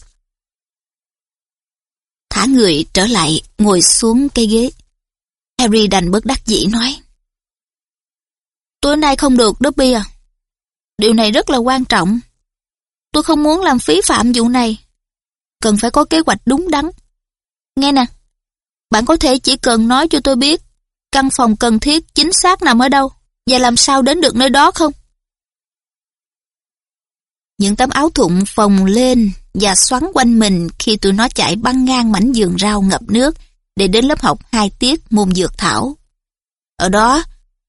Thả người trở lại, ngồi xuống cây ghế. Harry đành bất đắc dĩ nói. Tối nay không được, Dobby à. Điều này rất là quan trọng. Tôi không muốn làm phí phạm vụ này. Cần phải có kế hoạch đúng đắn. Nghe nè, bạn có thể chỉ cần nói cho tôi biết căn phòng cần thiết chính xác nằm ở đâu và làm sao đến được nơi đó không? Những tấm áo thụng phồng lên và xoắn quanh mình khi tụi nó chạy băng ngang mảnh giường rau ngập nước để đến lớp học hai tiết môn dược thảo. Ở đó,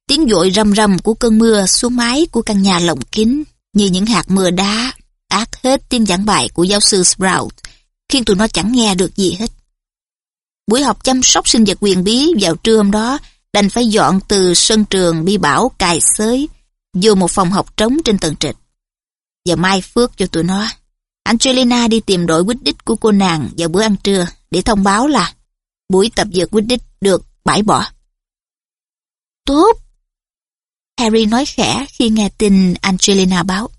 tiếng dội rầm rầm của cơn mưa xuống mái của căn nhà lồng kính như những hạt mưa đá át hết tiếng giảng bài của giáo sư Sprout khiến tụi nó chẳng nghe được gì hết. Buổi học chăm sóc sinh vật quyền bí vào trưa hôm đó đành phải dọn từ sân trường bi bảo cài xới vô một phòng học trống trên tầng trệt. Và mai phước cho tụi nó. Angelina đi tìm đội Quidditch của cô nàng vào bữa ăn trưa để thông báo là buổi tập dượt Quidditch được bãi bỏ. Tốt. Harry nói khẽ khi nghe tin Angelina báo.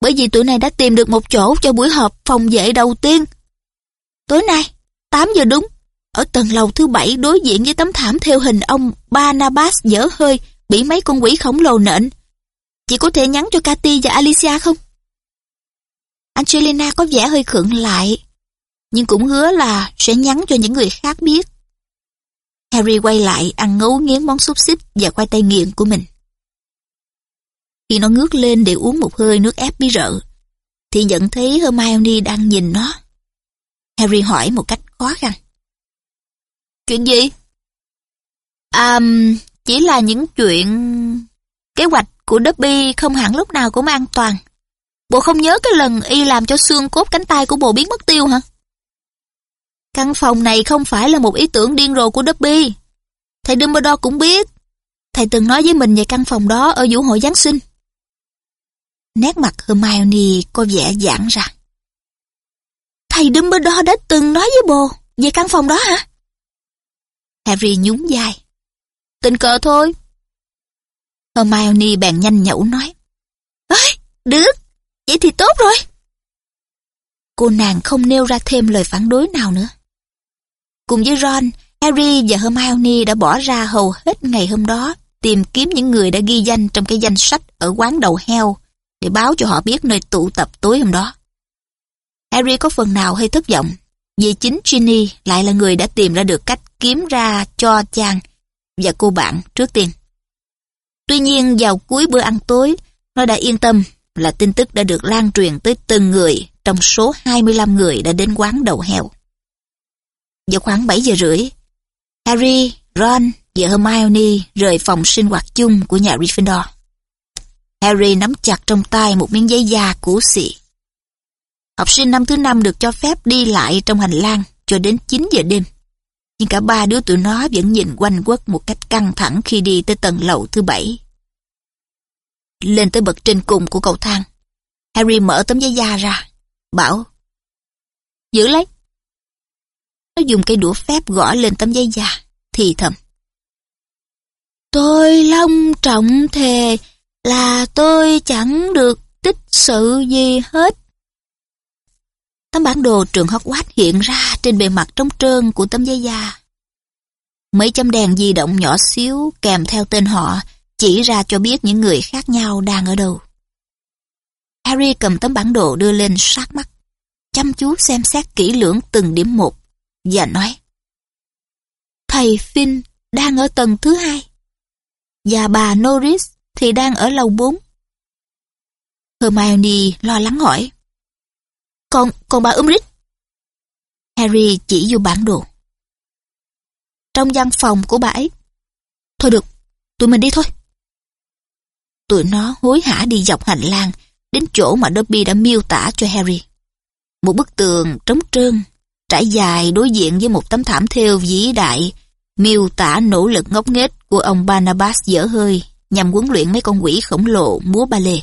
Bởi vì tụi này đã tìm được một chỗ cho buổi họp phòng vệ đầu tiên. Tối nay, 8 giờ đúng, ở tầng lầu thứ bảy đối diện với tấm thảm theo hình ông Barnabas dở hơi bị mấy con quỷ khổng lồ nện. Chị có thể nhắn cho Cathy và Alicia không? Angelina có vẻ hơi khựng lại, nhưng cũng hứa là sẽ nhắn cho những người khác biết. Harry quay lại ăn ngấu nghiến món xúc xích và khoai tây nghiện của mình. Khi nó ngước lên để uống một hơi nước ép bí rợ, thì nhận thấy Hermione đang nhìn nó. Harry hỏi một cách khó khăn. Chuyện gì? À, chỉ là những chuyện... Kế hoạch của Dobby không hẳn lúc nào cũng an toàn. Bộ không nhớ cái lần y làm cho xương cốt cánh tay của bộ biến mất tiêu hả? Căn phòng này không phải là một ý tưởng điên rồ của Dobby. Thầy Dumbledore cũng biết. Thầy từng nói với mình về căn phòng đó ở vũ hội Giáng sinh. Nét mặt Hermione có vẻ giãn ra. Thầy Dumbledore đã từng nói với bồ về căn phòng đó hả? Harry nhún vai. Tình cờ thôi. Hermione bèn nhanh nhẩu nói. Ơi, được, vậy thì tốt rồi. Cô nàng không nêu ra thêm lời phản đối nào nữa. Cùng với Ron, Harry và Hermione đã bỏ ra hầu hết ngày hôm đó tìm kiếm những người đã ghi danh trong cái danh sách ở quán đầu heo để báo cho họ biết nơi tụ tập tối hôm đó. Harry có phần nào hơi thất vọng vì chính Ginny lại là người đã tìm ra được cách kiếm ra cho chàng và cô bạn trước tiên. Tuy nhiên vào cuối bữa ăn tối, nó đã yên tâm là tin tức đã được lan truyền tới từng người trong số 25 người đã đến quán đầu heo. Vào khoảng 7 giờ rưỡi, Harry, Ron và Hermione rời phòng sinh hoạt chung của nhà Gryffindor. Harry nắm chặt trong tay một miếng giấy da cũ xị. Học sinh năm thứ năm được cho phép đi lại trong hành lang cho đến 9 giờ đêm. Nhưng cả ba đứa tụi nó vẫn nhìn quanh quất một cách căng thẳng khi đi tới tầng lầu thứ bảy. Lên tới bậc trên cùng của cầu thang, Harry mở tấm giấy da ra, bảo Giữ lấy. Nó dùng cây đũa phép gõ lên tấm giấy da, thì thầm. Tôi long trọng thề là tôi chẳng được tích sự gì hết. Tấm bản đồ trường Hogwarts hiện ra trên bề mặt trống trơn của tấm giấy da. Mấy chấm đèn di động nhỏ xíu kèm theo tên họ chỉ ra cho biết những người khác nhau đang ở đâu. Harry cầm tấm bản đồ đưa lên sát mắt, chăm chú xem xét kỹ lưỡng từng điểm một, và nói Thầy Finn đang ở tầng thứ hai, và bà Norris thì đang ở lầu bốn. Hermione lo lắng hỏi Còn, còn bà Umbridge? Harry chỉ vô bản đồ. Trong văn phòng của bà ấy. Thôi được, tụi mình đi thôi. Tụi nó hối hả đi dọc hành lang đến chỗ mà Dobby đã miêu tả cho Harry. Một bức tường trống trơn, trải dài đối diện với một tấm thảm thêu vĩ đại, miêu tả nỗ lực ngốc nghếch của ông Barnabas dở hơi nhằm huấn luyện mấy con quỷ khổng lồ múa ba lê.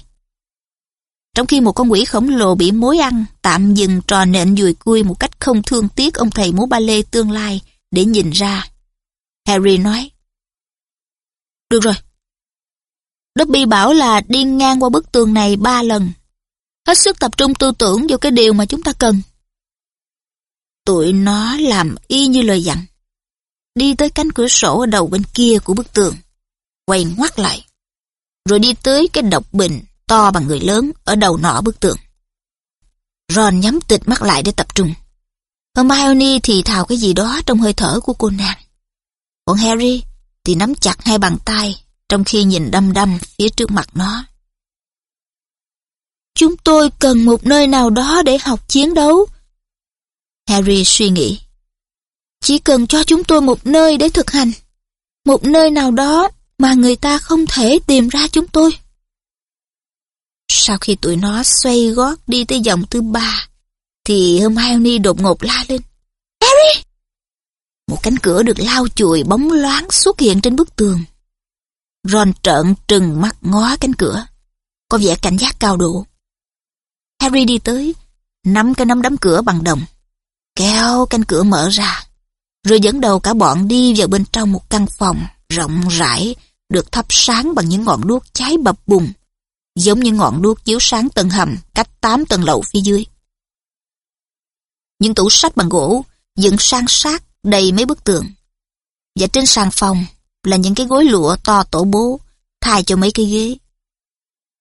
Trong khi một con quỷ khổng lồ bị mối ăn, tạm dừng trò nện dùi cui một cách không thương tiếc ông thầy múa ba lê tương lai để nhìn ra. Harry nói, Được rồi. Dobby bảo là đi ngang qua bức tường này ba lần. Hết sức tập trung tư tưởng vào cái điều mà chúng ta cần. Tụi nó làm y như lời dặn. Đi tới cánh cửa sổ ở đầu bên kia của bức tường. Quay ngoắt lại. Rồi đi tới cái độc bình to bằng người lớn ở đầu nọ bức tường. Ron nhắm tịt mắt lại để tập trung. Hermione thì thào cái gì đó trong hơi thở của cô nàng. Còn Harry thì nắm chặt hai bàn tay trong khi nhìn đăm đăm phía trước mặt nó. Chúng tôi cần một nơi nào đó để học chiến đấu. Harry suy nghĩ. Chỉ cần cho chúng tôi một nơi để thực hành. Một nơi nào đó mà người ta không thể tìm ra chúng tôi. Sau khi tụi nó xoay gót đi tới dòng thứ ba, thì Hermione đột ngột la lên. Harry! Một cánh cửa được lau chùi bóng loáng xuất hiện trên bức tường. Ron trợn trừng mắt ngó cánh cửa, có vẻ cảnh giác cao độ. Harry đi tới, nắm cái nắm đấm cửa bằng đồng, kéo cánh cửa mở ra, rồi dẫn đầu cả bọn đi vào bên trong một căn phòng rộng rãi, được thắp sáng bằng những ngọn đuốc cháy bập bùng, giống như ngọn đuốc chiếu sáng tầng hầm cách 8 tầng lầu phía dưới. Những tủ sách bằng gỗ dựng sang sát đầy mấy bức tường. Và trên sàn phòng là những cái gối lụa to tổ bố, thay cho mấy cái ghế.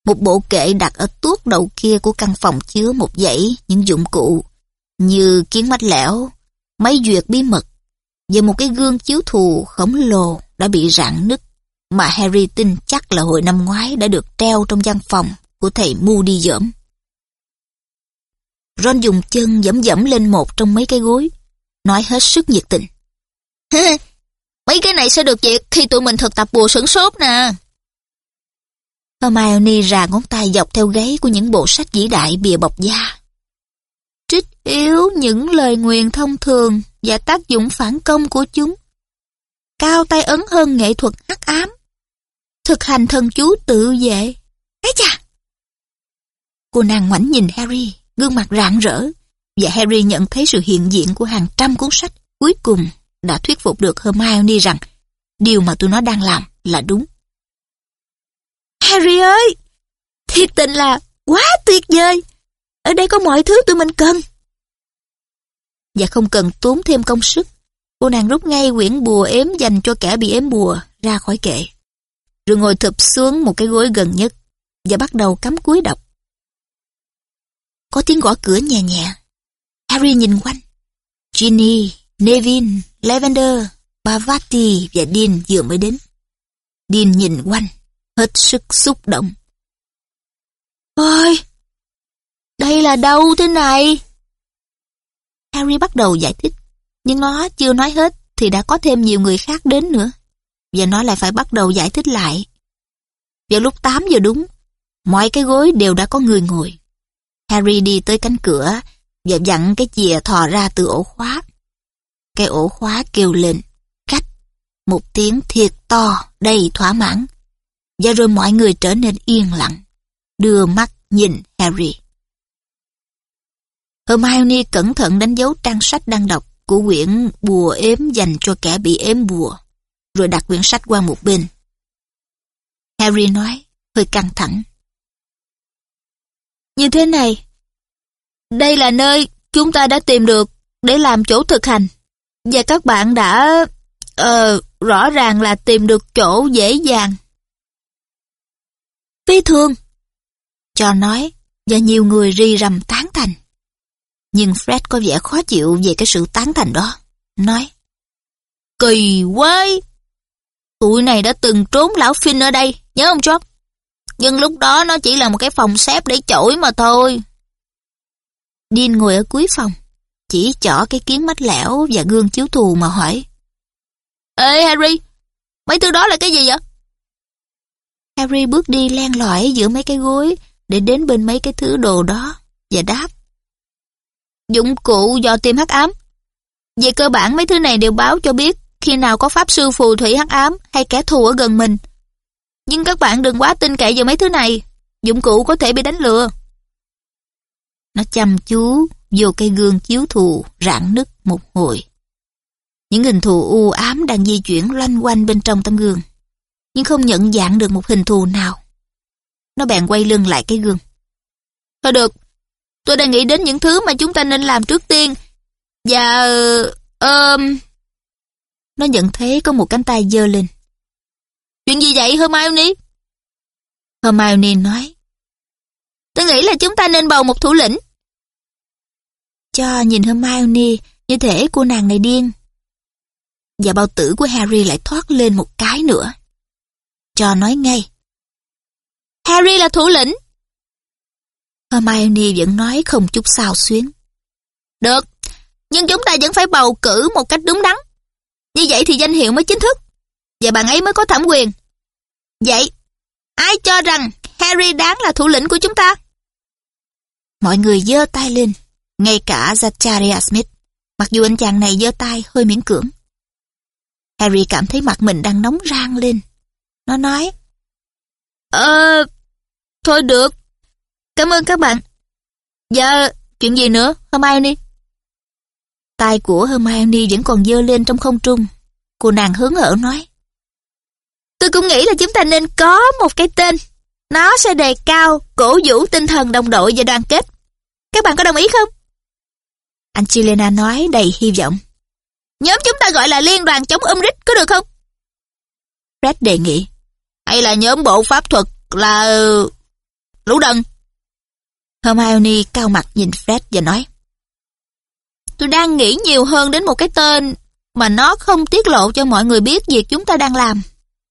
Một bộ kệ đặt ở tuốt đầu kia của căn phòng chứa một dãy những dụng cụ như kiến mách lẻo, máy duyệt bí mật và một cái gương chiếu thù khổng lồ đã bị rạn nứt mà Harry tin chắc là hồi năm ngoái đã được treo trong gian phòng của thầy Moody dởm. Ron dùng chân dẫm dẫm lên một trong mấy cái gối, nói hết sức nhiệt tình. [LAUGHS] mấy cái này sẽ được việc khi tụi mình thực tập bùa sửng sốt nè. Hermione rà ngón tay dọc theo gáy của những bộ sách vĩ đại bìa bọc da. Trích yếu những lời nguyền thông thường và tác dụng phản công của chúng. Cao tay ấn hơn nghệ thuật hắc ám. Thực hành thần chú tự vệ. Ấy chà! Cô nàng ngoảnh nhìn Harry, gương mặt rạng rỡ, và Harry nhận thấy sự hiện diện của hàng trăm cuốn sách cuối cùng đã thuyết phục được Hermione rằng điều mà tụi nó đang làm là đúng. Harry ơi! Thiệt tình là quá tuyệt vời! Ở đây có mọi thứ tụi mình cần. Và không cần tốn thêm công sức, cô nàng rút ngay quyển bùa ếm dành cho kẻ bị ếm bùa ra khỏi kệ. Rồi ngồi thụp xuống một cái gối gần nhất và bắt đầu cắm cúi đọc. Có tiếng gõ cửa nhẹ nhẹ. Harry nhìn quanh. Ginny, Nevin, Lavender, Bavati và Dean vừa mới đến. Dean nhìn quanh, hết sức xúc động. Ôi, đây là đâu thế này? Harry bắt đầu giải thích, nhưng nó chưa nói hết thì đã có thêm nhiều người khác đến nữa. Và nó lại phải bắt đầu giải thích lại. Vào lúc 8 giờ đúng, mọi cái gối đều đã có người ngồi. Harry đi tới cánh cửa và dặn cái chìa thò ra từ ổ khóa. Cái ổ khóa kêu lên, cách, một tiếng thiệt to, đầy thỏa mãn. Và rồi mọi người trở nên yên lặng, đưa mắt nhìn Harry. Hermione cẩn thận đánh dấu trang sách đang đọc của quyển bùa ếm dành cho kẻ bị ếm bùa, rồi đặt quyển sách qua một bên. Harry nói, hơi căng thẳng. Như thế này, đây là nơi chúng ta đã tìm được để làm chỗ thực hành. Và các bạn đã... Ờ, rõ ràng là tìm được chỗ dễ dàng. Phi thường. Cho nói, và nhiều người ri rầm tán thành. Nhưng Fred có vẻ khó chịu về cái sự tán thành đó. Nói, Kỳ quái, Tụi này đã từng trốn lão Finn ở đây, nhớ không George? Nhưng lúc đó nó chỉ là một cái phòng xếp để chổi mà thôi. Dean ngồi ở cuối phòng, chỉ chỏ cái kiến mách lẻo và gương chiếu thù mà hỏi. Ê Harry, mấy thứ đó là cái gì vậy? Harry bước đi len lỏi giữa mấy cái gối để đến bên mấy cái thứ đồ đó và đáp. Dụng cụ dò tìm hắc ám. Về cơ bản mấy thứ này đều báo cho biết khi nào có pháp sư phù thủy hắc ám hay kẻ thù ở gần mình. Nhưng các bạn đừng quá tin cậy vào mấy thứ này. Dụng cụ có thể bị đánh lừa. Nó chăm chú vô cây gương chiếu thù rạn nứt một hồi. Những hình thù u ám đang di chuyển loanh quanh bên trong tấm gương, nhưng không nhận dạng được một hình thù nào. Nó bèn quay lưng lại cái gương. Thôi được, tôi đang nghĩ đến những thứ mà chúng ta nên làm trước tiên. Và... Um... Nó nhận thấy có một cánh tay giơ lên. Chuyện gì vậy Hermione? Hermione nói. Tôi nghĩ là chúng ta nên bầu một thủ lĩnh. Cho nhìn Hermione như thể cô nàng này điên. Và bao tử của Harry lại thoát lên một cái nữa. Cho nói ngay. Harry là thủ lĩnh. Hermione vẫn nói không chút sao xuyến. Được, nhưng chúng ta vẫn phải bầu cử một cách đúng đắn. Như vậy thì danh hiệu mới chính thức. Và bạn ấy mới có thẩm quyền. Vậy, ai cho rằng Harry đáng là thủ lĩnh của chúng ta? Mọi người giơ tay lên, ngay cả Zacharia Smith, mặc dù anh chàng này giơ tay hơi miễn cưỡng. Harry cảm thấy mặt mình đang nóng rang lên. Nó nói, Ờ, thôi được. Cảm ơn các bạn. Dạ, chuyện gì nữa, Hermione? Tay của Hermione vẫn còn dơ lên trong không trung. Cô nàng hướng hở nói, Tôi cũng nghĩ là chúng ta nên có một cái tên. Nó sẽ đề cao, cổ vũ tinh thần đồng đội và đoàn kết. Các bạn có đồng ý không? Angelina nói đầy hy vọng. Nhóm chúng ta gọi là Liên đoàn chống Umbridge có được không? Fred đề nghị. Hay là nhóm bộ pháp thuật là... Lũ đần? Hermione cao mặt nhìn Fred và nói. Tôi đang nghĩ nhiều hơn đến một cái tên mà nó không tiết lộ cho mọi người biết việc chúng ta đang làm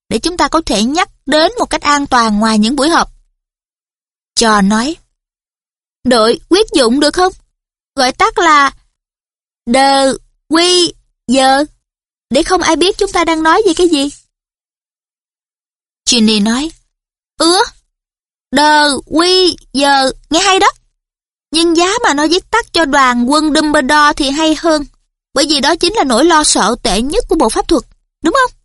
để chúng ta có thể nhắc đến một cách an toàn ngoài những buổi họp. Trò nói, đội quyết dụng được không? Gọi tắt là đờ quy Giờ, để không ai biết chúng ta đang nói về cái gì. Ginny nói, Ứa, đờ quy Giờ, nghe hay đó. Nhưng giá mà nó viết tắt cho đoàn quân Dumbledore thì hay hơn, bởi vì đó chính là nỗi lo sợ tệ nhất của bộ pháp thuật, đúng không?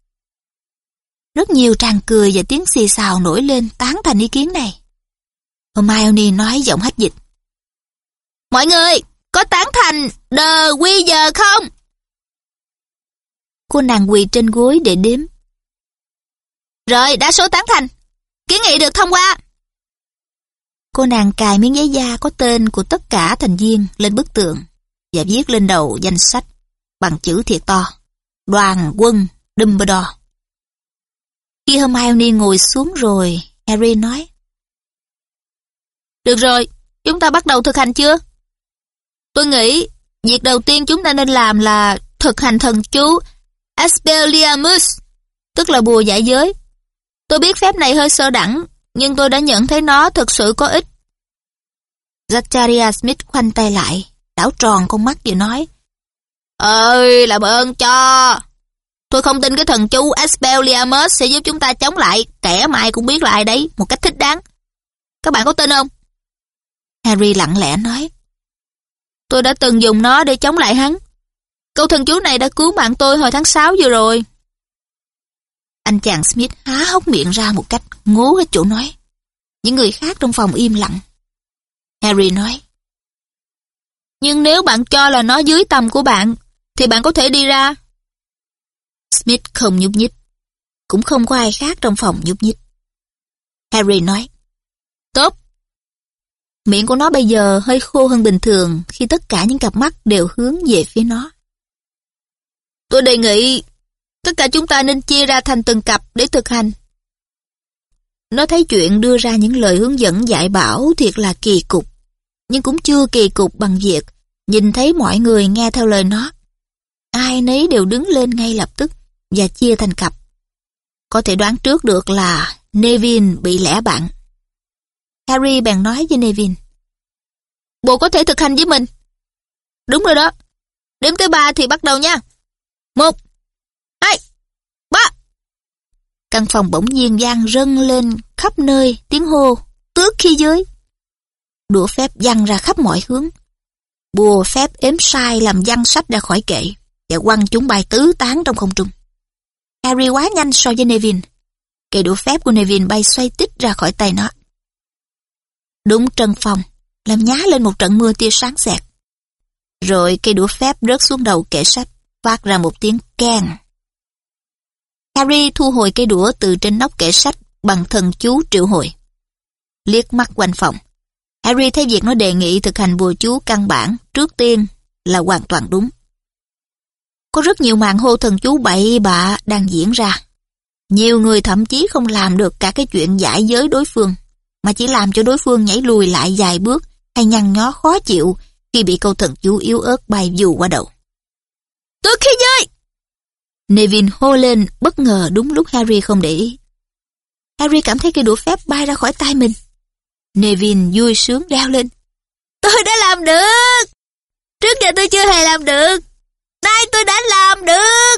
Rất nhiều tràng cười và tiếng xì xào nổi lên tán thành ý kiến này. Hermione nói giọng hách dịch. Mọi người, có tán thành Đơ quy giờ không? Cô nàng quỳ trên gối để đếm, Rồi, đa số tán thành. Kiến nghị được thông qua. Cô nàng cài miếng giấy da có tên của tất cả thành viên lên bức tường và viết lên đầu danh sách bằng chữ thiệt to. Đoàn quân Dumbledore. Khi Hermione ngồi xuống rồi, Harry nói. Được rồi, chúng ta bắt đầu thực hành chưa? Tôi nghĩ việc đầu tiên chúng ta nên làm là thực hành thần chú Expelliarmus, tức là bùa giải giới. Tôi biết phép này hơi sơ đẳng, nhưng tôi đã nhận thấy nó thực sự có ích. Zachariah Smith khoanh tay lại, đảo tròn con mắt vừa nói Ơi, làm ơn cho. Tôi không tin cái thần chú Expelliarmus sẽ giúp chúng ta chống lại kẻ mà ai cũng biết là ai đấy, một cách thích đáng. Các bạn có tin không? Harry lặng lẽ nói Tôi đã từng dùng nó để chống lại hắn. Câu thần chú này đã cứu mạng tôi hồi tháng 6 vừa rồi. Anh chàng Smith há hốc miệng ra một cách ngố hết chỗ nói. Những người khác trong phòng im lặng. Harry nói. Nhưng nếu bạn cho là nó dưới tầm của bạn, thì bạn có thể đi ra. Smith không nhúc nhích. Cũng không có ai khác trong phòng nhúc nhích. Harry nói. Tốt. Miệng của nó bây giờ hơi khô hơn bình thường khi tất cả những cặp mắt đều hướng về phía nó. Tôi đề nghị tất cả chúng ta nên chia ra thành từng cặp để thực hành. Nó thấy chuyện đưa ra những lời hướng dẫn dạy bảo thiệt là kỳ cục, nhưng cũng chưa kỳ cục bằng việc nhìn thấy mọi người nghe theo lời nó. Ai nấy đều đứng lên ngay lập tức và chia thành cặp. Có thể đoán trước được là Nevin bị lẻ bạn. Harry bèn nói với Nevin. Bộ có thể thực hành với mình. Đúng rồi đó. Đếm tới ba thì bắt đầu nha. Một, hai, ba. Căn phòng bỗng nhiên vang rân lên khắp nơi tiếng hô, tước khi dưới. Đũa phép văng ra khắp mọi hướng. Bùa phép ếm sai làm văng sách ra khỏi kệ và quăng chúng bay tứ tán trong không trung. Harry quá nhanh so với Nevin. Cây đũa phép của Nevin bay xoay tít ra khỏi tay nó. Đúng trân phòng, làm nhá lên một trận mưa tia sáng xẹt. Rồi cây đũa phép rớt xuống đầu kệ sách, phát ra một tiếng keng. Harry thu hồi cây đũa từ trên nóc kệ sách bằng thần chú triệu hồi. Liếc mắt quanh phòng. Harry thấy việc nó đề nghị thực hành bùa chú căn bản trước tiên là hoàn toàn đúng. Có rất nhiều màn hô thần chú bậy bạ đang diễn ra. Nhiều người thậm chí không làm được cả cái chuyện giải giới đối phương, mà chỉ làm cho đối phương nhảy lùi lại vài bước hay nhăn nhó khó chịu khi bị câu thần chú yếu ớt bay dù qua đầu. Tôi khi dây. Nevin hô lên bất ngờ đúng lúc Harry không để ý. Harry cảm thấy cây đũa phép bay ra khỏi tay mình. Nevin vui sướng đeo lên. Tôi đã làm được! Trước giờ tôi chưa hề làm được. Nay tôi đã làm được!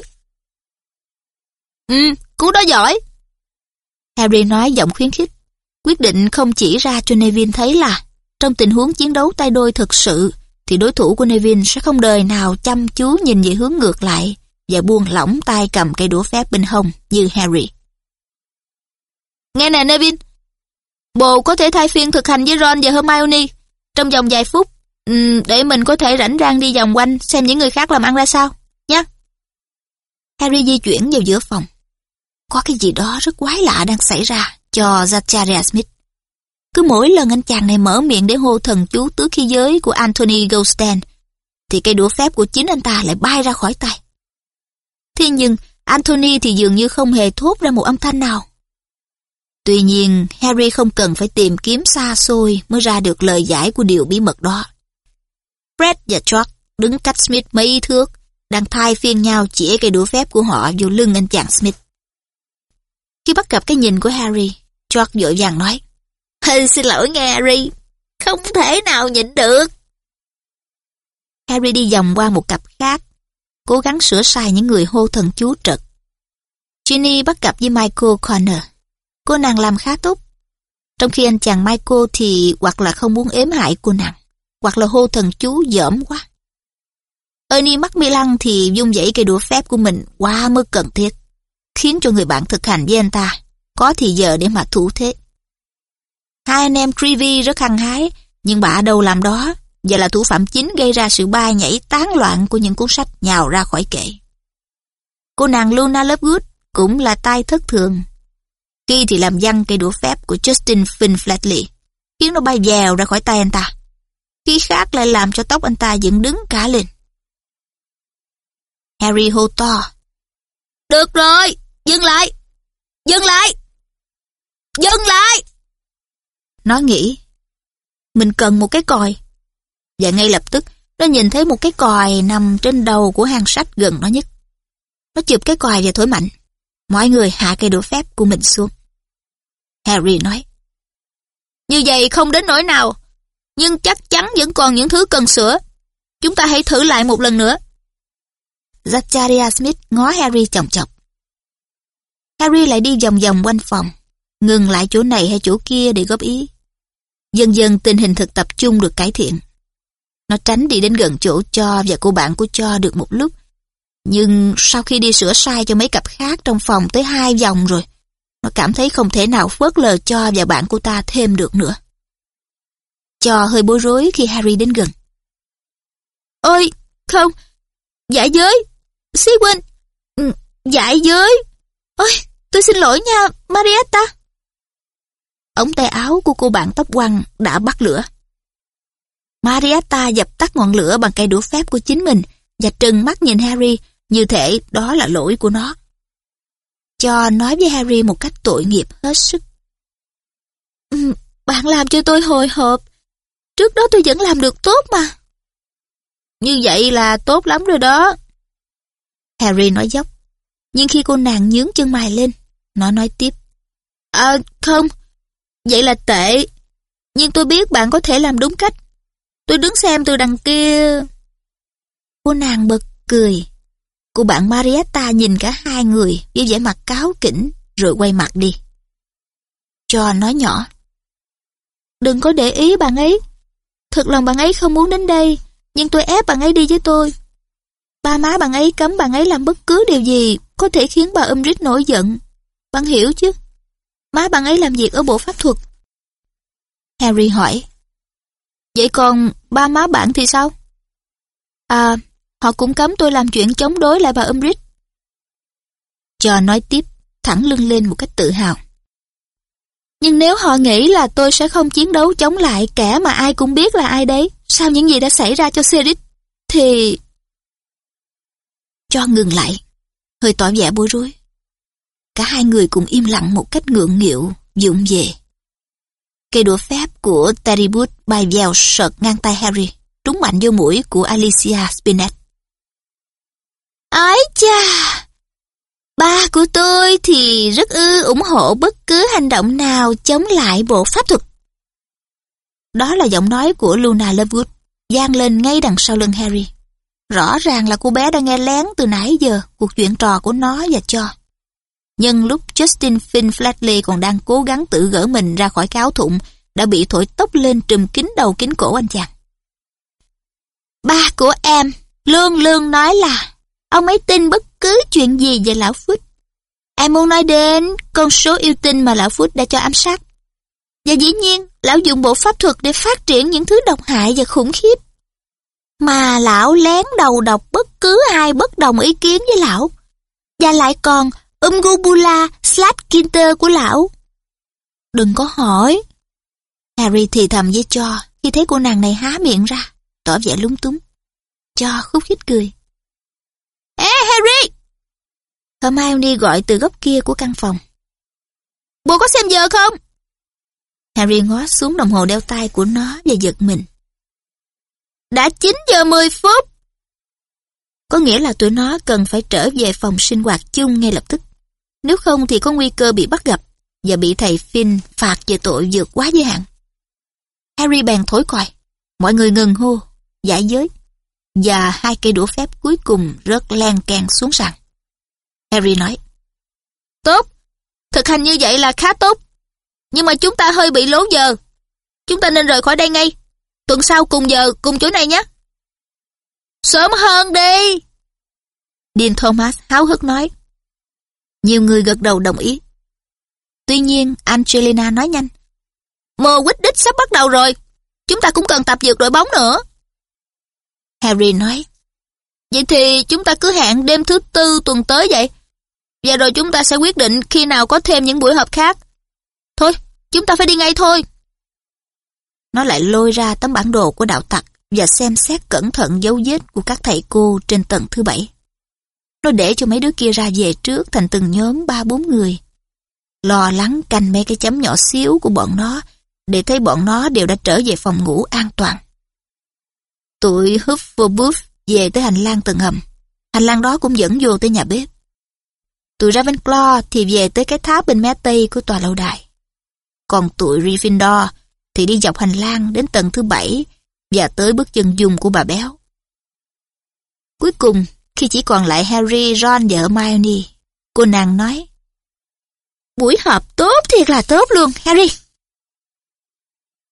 Ừ, cú đó giỏi. Harry nói giọng khuyến khích. Quyết định không chỉ ra cho Nevin thấy là trong tình huống chiến đấu tay đôi thực sự thì đối thủ của Nevin sẽ không đời nào chăm chú nhìn về hướng ngược lại và buông lỏng tay cầm cây đũa phép bên hông như Harry. Nghe nè Nevin, bồ có thể thay phiên thực hành với Ron và Hermione trong vòng vài phút um, để mình có thể rảnh rang đi vòng quanh xem những người khác làm ăn ra sao, nhé. Harry di chuyển vào giữa phòng. Có cái gì đó rất quái lạ đang xảy ra cho Zachariah Smith. Cứ mỗi lần anh chàng này mở miệng để hô thần chú tứ khí giới của Anthony Goldstein, thì cây đũa phép của chính anh ta lại bay ra khỏi tay. Thế nhưng, Anthony thì dường như không hề thốt ra một âm thanh nào. Tuy nhiên, Harry không cần phải tìm kiếm xa xôi mới ra được lời giải của điều bí mật đó. Fred và George đứng cách Smith mấy thước, đang thay phiên nhau chỉ cây đũa phép của họ vô lưng anh chàng Smith. Khi bắt gặp cái nhìn của Harry, George vội vàng nói, Hey, xin lỗi nghe Harry, không thể nào nhịn được. Harry đi vòng qua một cặp khác, cố gắng sửa sai những người hô thần chú trật. Ginny bắt gặp với Michael Connor. Cô nàng làm khá tốt. Trong khi anh chàng Michael thì hoặc là không muốn ếm hại cô nàng, hoặc là hô thần chú dởm quá. Ernie Macmillan thì dung dãy cây đũa phép của mình quá mức cần thiết, khiến cho người bạn thực hành với anh ta có thì giờ để mà thủ thế. Hai anh em Trivy rất hăng hái, nhưng bà đâu làm đó, và là thủ phạm chính gây ra sự bay nhảy tán loạn của những cuốn sách nhào ra khỏi kệ. Cô nàng Luna Lovegood cũng là tay thất thường. Khi thì làm văng cây đũa phép của Justin Finn Flatley, khiến nó bay dèo ra khỏi tay anh ta. Khi khác lại làm cho tóc anh ta dựng đứng cả lên. Harry hô to. Được rồi, dừng lại, dừng lại, dừng lại. Nó nghĩ, mình cần một cái còi. Và ngay lập tức, nó nhìn thấy một cái còi nằm trên đầu của hàng sách gần nó nhất. Nó chụp cái còi và thổi mạnh. Mọi người hạ cây đũa phép của mình xuống. Harry nói. Như vậy không đến nỗi nào, nhưng chắc chắn vẫn còn những thứ cần sửa. Chúng ta hãy thử lại một lần nữa. Zachariah Smith ngó Harry chồng chọc. Harry lại đi vòng vòng quanh phòng, ngừng lại chỗ này hay chỗ kia để góp ý. Dần dần tình hình thực tập chung được cải thiện. Nó tránh đi đến gần chỗ cho và cô bạn của cho được một lúc. Nhưng sau khi đi sửa sai cho mấy cặp khác trong phòng tới hai vòng rồi, nó cảm thấy không thể nào phớt lờ cho và bạn của ta thêm được nữa. Cho hơi bối rối khi Harry đến gần. Ôi, không, giải giới, Sĩ ừ, giải giới. Ôi, tôi xin lỗi nha, Marietta. Ống tay áo của cô bạn tóc quăng đã bắt lửa. Marietta dập tắt ngọn lửa bằng cây đũa phép của chính mình và trừng mắt nhìn Harry như thể đó là lỗi của nó. Cho nói với Harry một cách tội nghiệp hết sức. Ừ, bạn làm cho tôi hồi hộp. Trước đó tôi vẫn làm được tốt mà. Như vậy là tốt lắm rồi đó. Harry nói dốc. Nhưng khi cô nàng nhướng chân mày lên, nó nói tiếp. À, không. Vậy là tệ. Nhưng tôi biết bạn có thể làm đúng cách. Tôi đứng xem từ đằng kia. Cô nàng bật cười. Cô bạn Marietta nhìn cả hai người với vẻ mặt cáo kỉnh rồi quay mặt đi. Cho nói nhỏ. Đừng có để ý bạn ấy. Thật lòng bạn ấy không muốn đến đây, nhưng tôi ép bạn ấy đi với tôi. Ba má bạn ấy cấm bạn ấy làm bất cứ điều gì có thể khiến bà Umbridge nổi giận. Bạn hiểu chứ? Má bạn ấy làm việc ở bộ pháp thuật. Harry hỏi. Vậy còn ba má bạn thì sao? À, họ cũng cấm tôi làm chuyện chống đối lại bà Umbridge. Cho nói tiếp, thẳng lưng lên một cách tự hào. Nhưng nếu họ nghĩ là tôi sẽ không chiến đấu chống lại kẻ mà ai cũng biết là ai đấy, sau những gì đã xảy ra cho Cedric, thì... Cho ngừng lại, hơi tỏ vẻ bối rối. Cả hai người cùng im lặng một cách ngượng nghịu, dụng về. Cây đũa phép của Terry Wood bay vèo sợt ngang tay Harry, trúng mạnh vô mũi của Alicia Spinnet. Ái cha! Ba của tôi thì rất ư ủng hộ bất cứ hành động nào chống lại bộ pháp thuật. Đó là giọng nói của Luna Lovegood, vang lên ngay đằng sau lưng Harry. Rõ ràng là cô bé đã nghe lén từ nãy giờ cuộc chuyện trò của nó và cho. Nhưng lúc Justin Finn Flatley còn đang cố gắng tự gỡ mình ra khỏi cáo thụng, đã bị thổi tóc lên trùm kín đầu kín cổ anh chàng. Ba của em Lương Lương nói là ông ấy tin bất cứ chuyện gì về lão Phút. Em muốn nói đến con số yêu tinh mà lão Phút đã cho ám sát. Và dĩ nhiên, lão dùng bộ pháp thuật để phát triển những thứ độc hại và khủng khiếp. Mà lão lén đầu độc bất cứ ai bất đồng ý kiến với lão. Và lại còn Umgubula Slapkinter của lão. Đừng có hỏi. Harry thì thầm với cho khi thấy cô nàng này há miệng ra, tỏ vẻ lúng túng. Cho khúc khích cười. Ê Harry! Hermione gọi từ góc kia của căn phòng. Bố có xem giờ không? Harry ngó xuống đồng hồ đeo tay của nó và giật mình. Đã 9 giờ 10 phút. Có nghĩa là tụi nó cần phải trở về phòng sinh hoạt chung ngay lập tức. Nếu không thì có nguy cơ bị bắt gặp và bị thầy Finn phạt về tội vượt quá giới hạn. Harry bèn thổi còi. Mọi người ngừng hô, giải giới. Và hai cây đũa phép cuối cùng rớt len can xuống sàn. Harry nói. Tốt, thực hành như vậy là khá tốt. Nhưng mà chúng ta hơi bị lố giờ. Chúng ta nên rời khỏi đây ngay. Tuần sau cùng giờ, cùng chỗ này nhé. Sớm hơn đi. Dean Thomas háo hức nói. Nhiều người gật đầu đồng ý. Tuy nhiên, Angelina nói nhanh. Mùa quýt đích sắp bắt đầu rồi. Chúng ta cũng cần tập dượt đội bóng nữa. Harry nói. Vậy thì chúng ta cứ hẹn đêm thứ tư tuần tới vậy. Và rồi chúng ta sẽ quyết định khi nào có thêm những buổi họp khác. Thôi, chúng ta phải đi ngay thôi. Nó lại lôi ra tấm bản đồ của đạo tặc và xem xét cẩn thận dấu vết của các thầy cô trên tầng thứ bảy. Nó để cho mấy đứa kia ra về trước thành từng nhóm ba bốn người. Lo lắng canh mấy cái chấm nhỏ xíu của bọn nó để thấy bọn nó đều đã trở về phòng ngủ an toàn. Tụi Hufflepuff về tới hành lang tầng hầm. Hành lang đó cũng dẫn vô tới nhà bếp. Tụi Ravenclaw thì về tới cái tháp bên mé tây của tòa lâu đài. Còn tụi Gryffindor thì đi dọc hành lang đến tầng thứ bảy và tới bước chân dùng của bà béo. Cuối cùng, khi chỉ còn lại Harry, Ron và Hermione, cô nàng nói Buổi họp tốt thiệt là tốt luôn, Harry.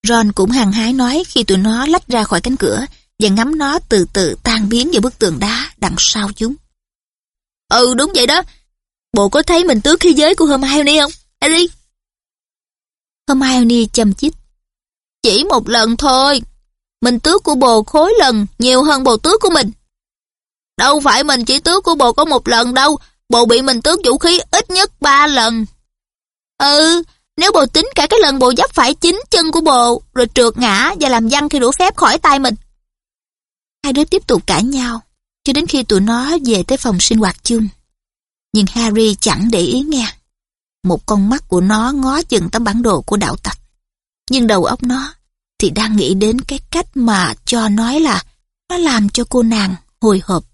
Ron cũng hăng hái nói khi tụi nó lách ra khỏi cánh cửa và ngắm nó từ từ tan biến vào bức tường đá đằng sau chúng. Ừ đúng vậy đó. Bộ có thấy mình tước khí giới của Hermione không, Harry? Hermione châm chích. Chỉ một lần thôi. Mình tước của bồ khối lần nhiều hơn bồ tước của mình. Đâu phải mình chỉ tước của bồ có một lần đâu. Bồ bị mình tước vũ khí ít nhất ba lần. Ừ, nếu bồ tính cả cái lần bồ dấp phải chính chân của bồ, rồi trượt ngã và làm văng khi đũa phép khỏi tay mình. Hai đứa tiếp tục cãi nhau, cho đến khi tụi nó về tới phòng sinh hoạt chung. Nhưng Harry chẳng để ý nghe. Một con mắt của nó ngó chừng tấm bản đồ của đạo tặc. Nhưng đầu óc nó thì đang nghĩ đến cái cách mà cho nói là nó làm cho cô nàng hồi hộp